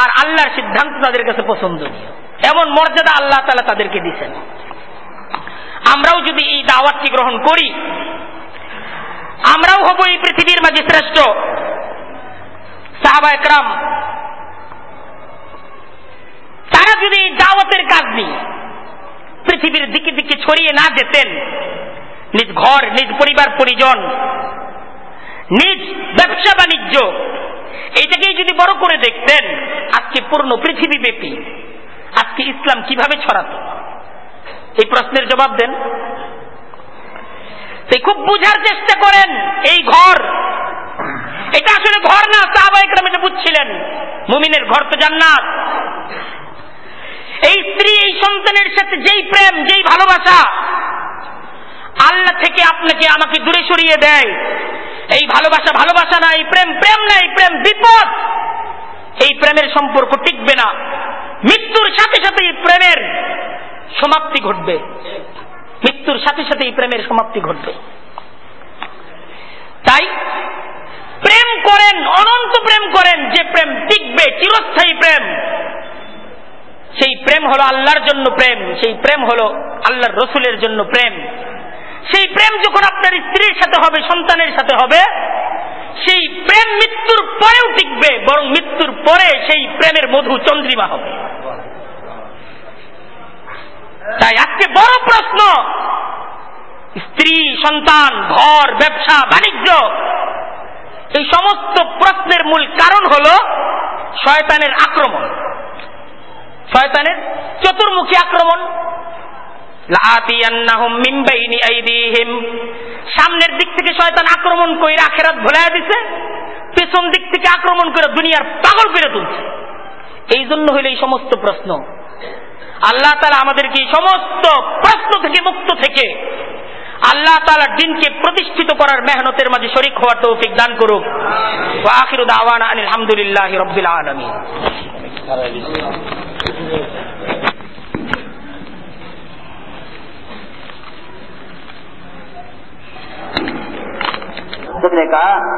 [SPEAKER 1] আর আল্লাহর সিদ্ধান্ত তাদের কাছে পছন্দনীয়। এমন মর্যাদা আল্লাহ তালা তাদেরকে দিচ্ছেন আমরাও যদি এই দাওয়াতটি গ্রহণ করি, আমরাও হব এই পৃথিবীর মাঝে শ্রেষ্ঠ। সাহাবা একরাম, তারা যদি দাওয়াতের কাজ নিয়ে পৃথিবীর দিকে দিকে ছড়িয়ে না যেতেন, নিজ ঘর, নিজ পরিবার, পরিজন, নিজ ব্যবসা বাণিজ্য এইটাকেই যদি বড় করে দেখতেন, আজকে পূর্ণ পৃথিবী ব্যাপী। আজকে ইসলাম কীভাবে ছড়াত? এই প্রশ্নের জবাব দেন। খুব বুঝার চেষ্টা করেন, এই ঘর এটা আসলে ঘর না সাহবাইকরাম এটা বুঝছিলেন। মুমিনের ঘর তো জান্নাত। এই স্ত্রী, এই সন্তানের সাথে যেই প্রেম, যেই ভালোবাসা, আল্লাহ থেকে আপনাকে আমাকে দূরে সরিয়ে দেয়। এই ভালোবাসা ভালোবাসা না এই প্রেম প্রেম না এই প্রেম বিপদ। এই প্রেমের সম্পর্ক টিকবে না। মৃত্যুর সাথে সাথে এই প্রেমের সমাপ্তি ঘটবে। মৃত্যুর সাথে সাথে এই প্রেমের সমাপ্তি ঘটবে। তাই প্রেম করেন, অনন্ত প্রেম করেন, যে প্রেম টিকবে, চিরস্থায়ী প্রেম। সেই প্রেম হলো আল্লাহর জন্য প্রেম, সেই প্রেম হলো আল্লাহর রসুলের জন্য প্রেম। সেই প্রেম যখন আপনার স্ত্রীর সাথে হবে, সন্তানের সাথে হবে, সেই প্রেম মৃত্যুর পরেও টিকবে, বরং মৃত্যুর পরে সেই প্রেমের মধু চন্দ্রিমা হবে। তাই আজকে বড় প্রশ্ন, স্ত্রী, সন্তান, ঘর, ব্যবসা, বাণিজ্য এই সমস্ত প্রশ্নের মূল কারণ হল শয়তানের আক্রমণ। শয়তানের চতুর্মুখী আক্রমণ। সামনের দিক থেকে শয়তান আক্রমণ করে আখেরাত ভোলায় দিছে, পেছন দিক থেকে আক্রমণ করে দুনিয়ার পাগল করে তুলছে। এই জন্য হইলে এই সমস্ত প্রশ্ন। আল্লাহ তালা আমাদেরকে এই সমস্ত প্রশ্ন থেকে মুক্ত থেকে আল্লাহ তালা দিনকে প্রতিষ্ঠিত করার মেহনতের মাঝে শরিক হওয়ার তৌফিক দান করুক আখির দাওয়ান আলহামদুলিল্লাহ রবিল আলমী
[SPEAKER 2] ने कहा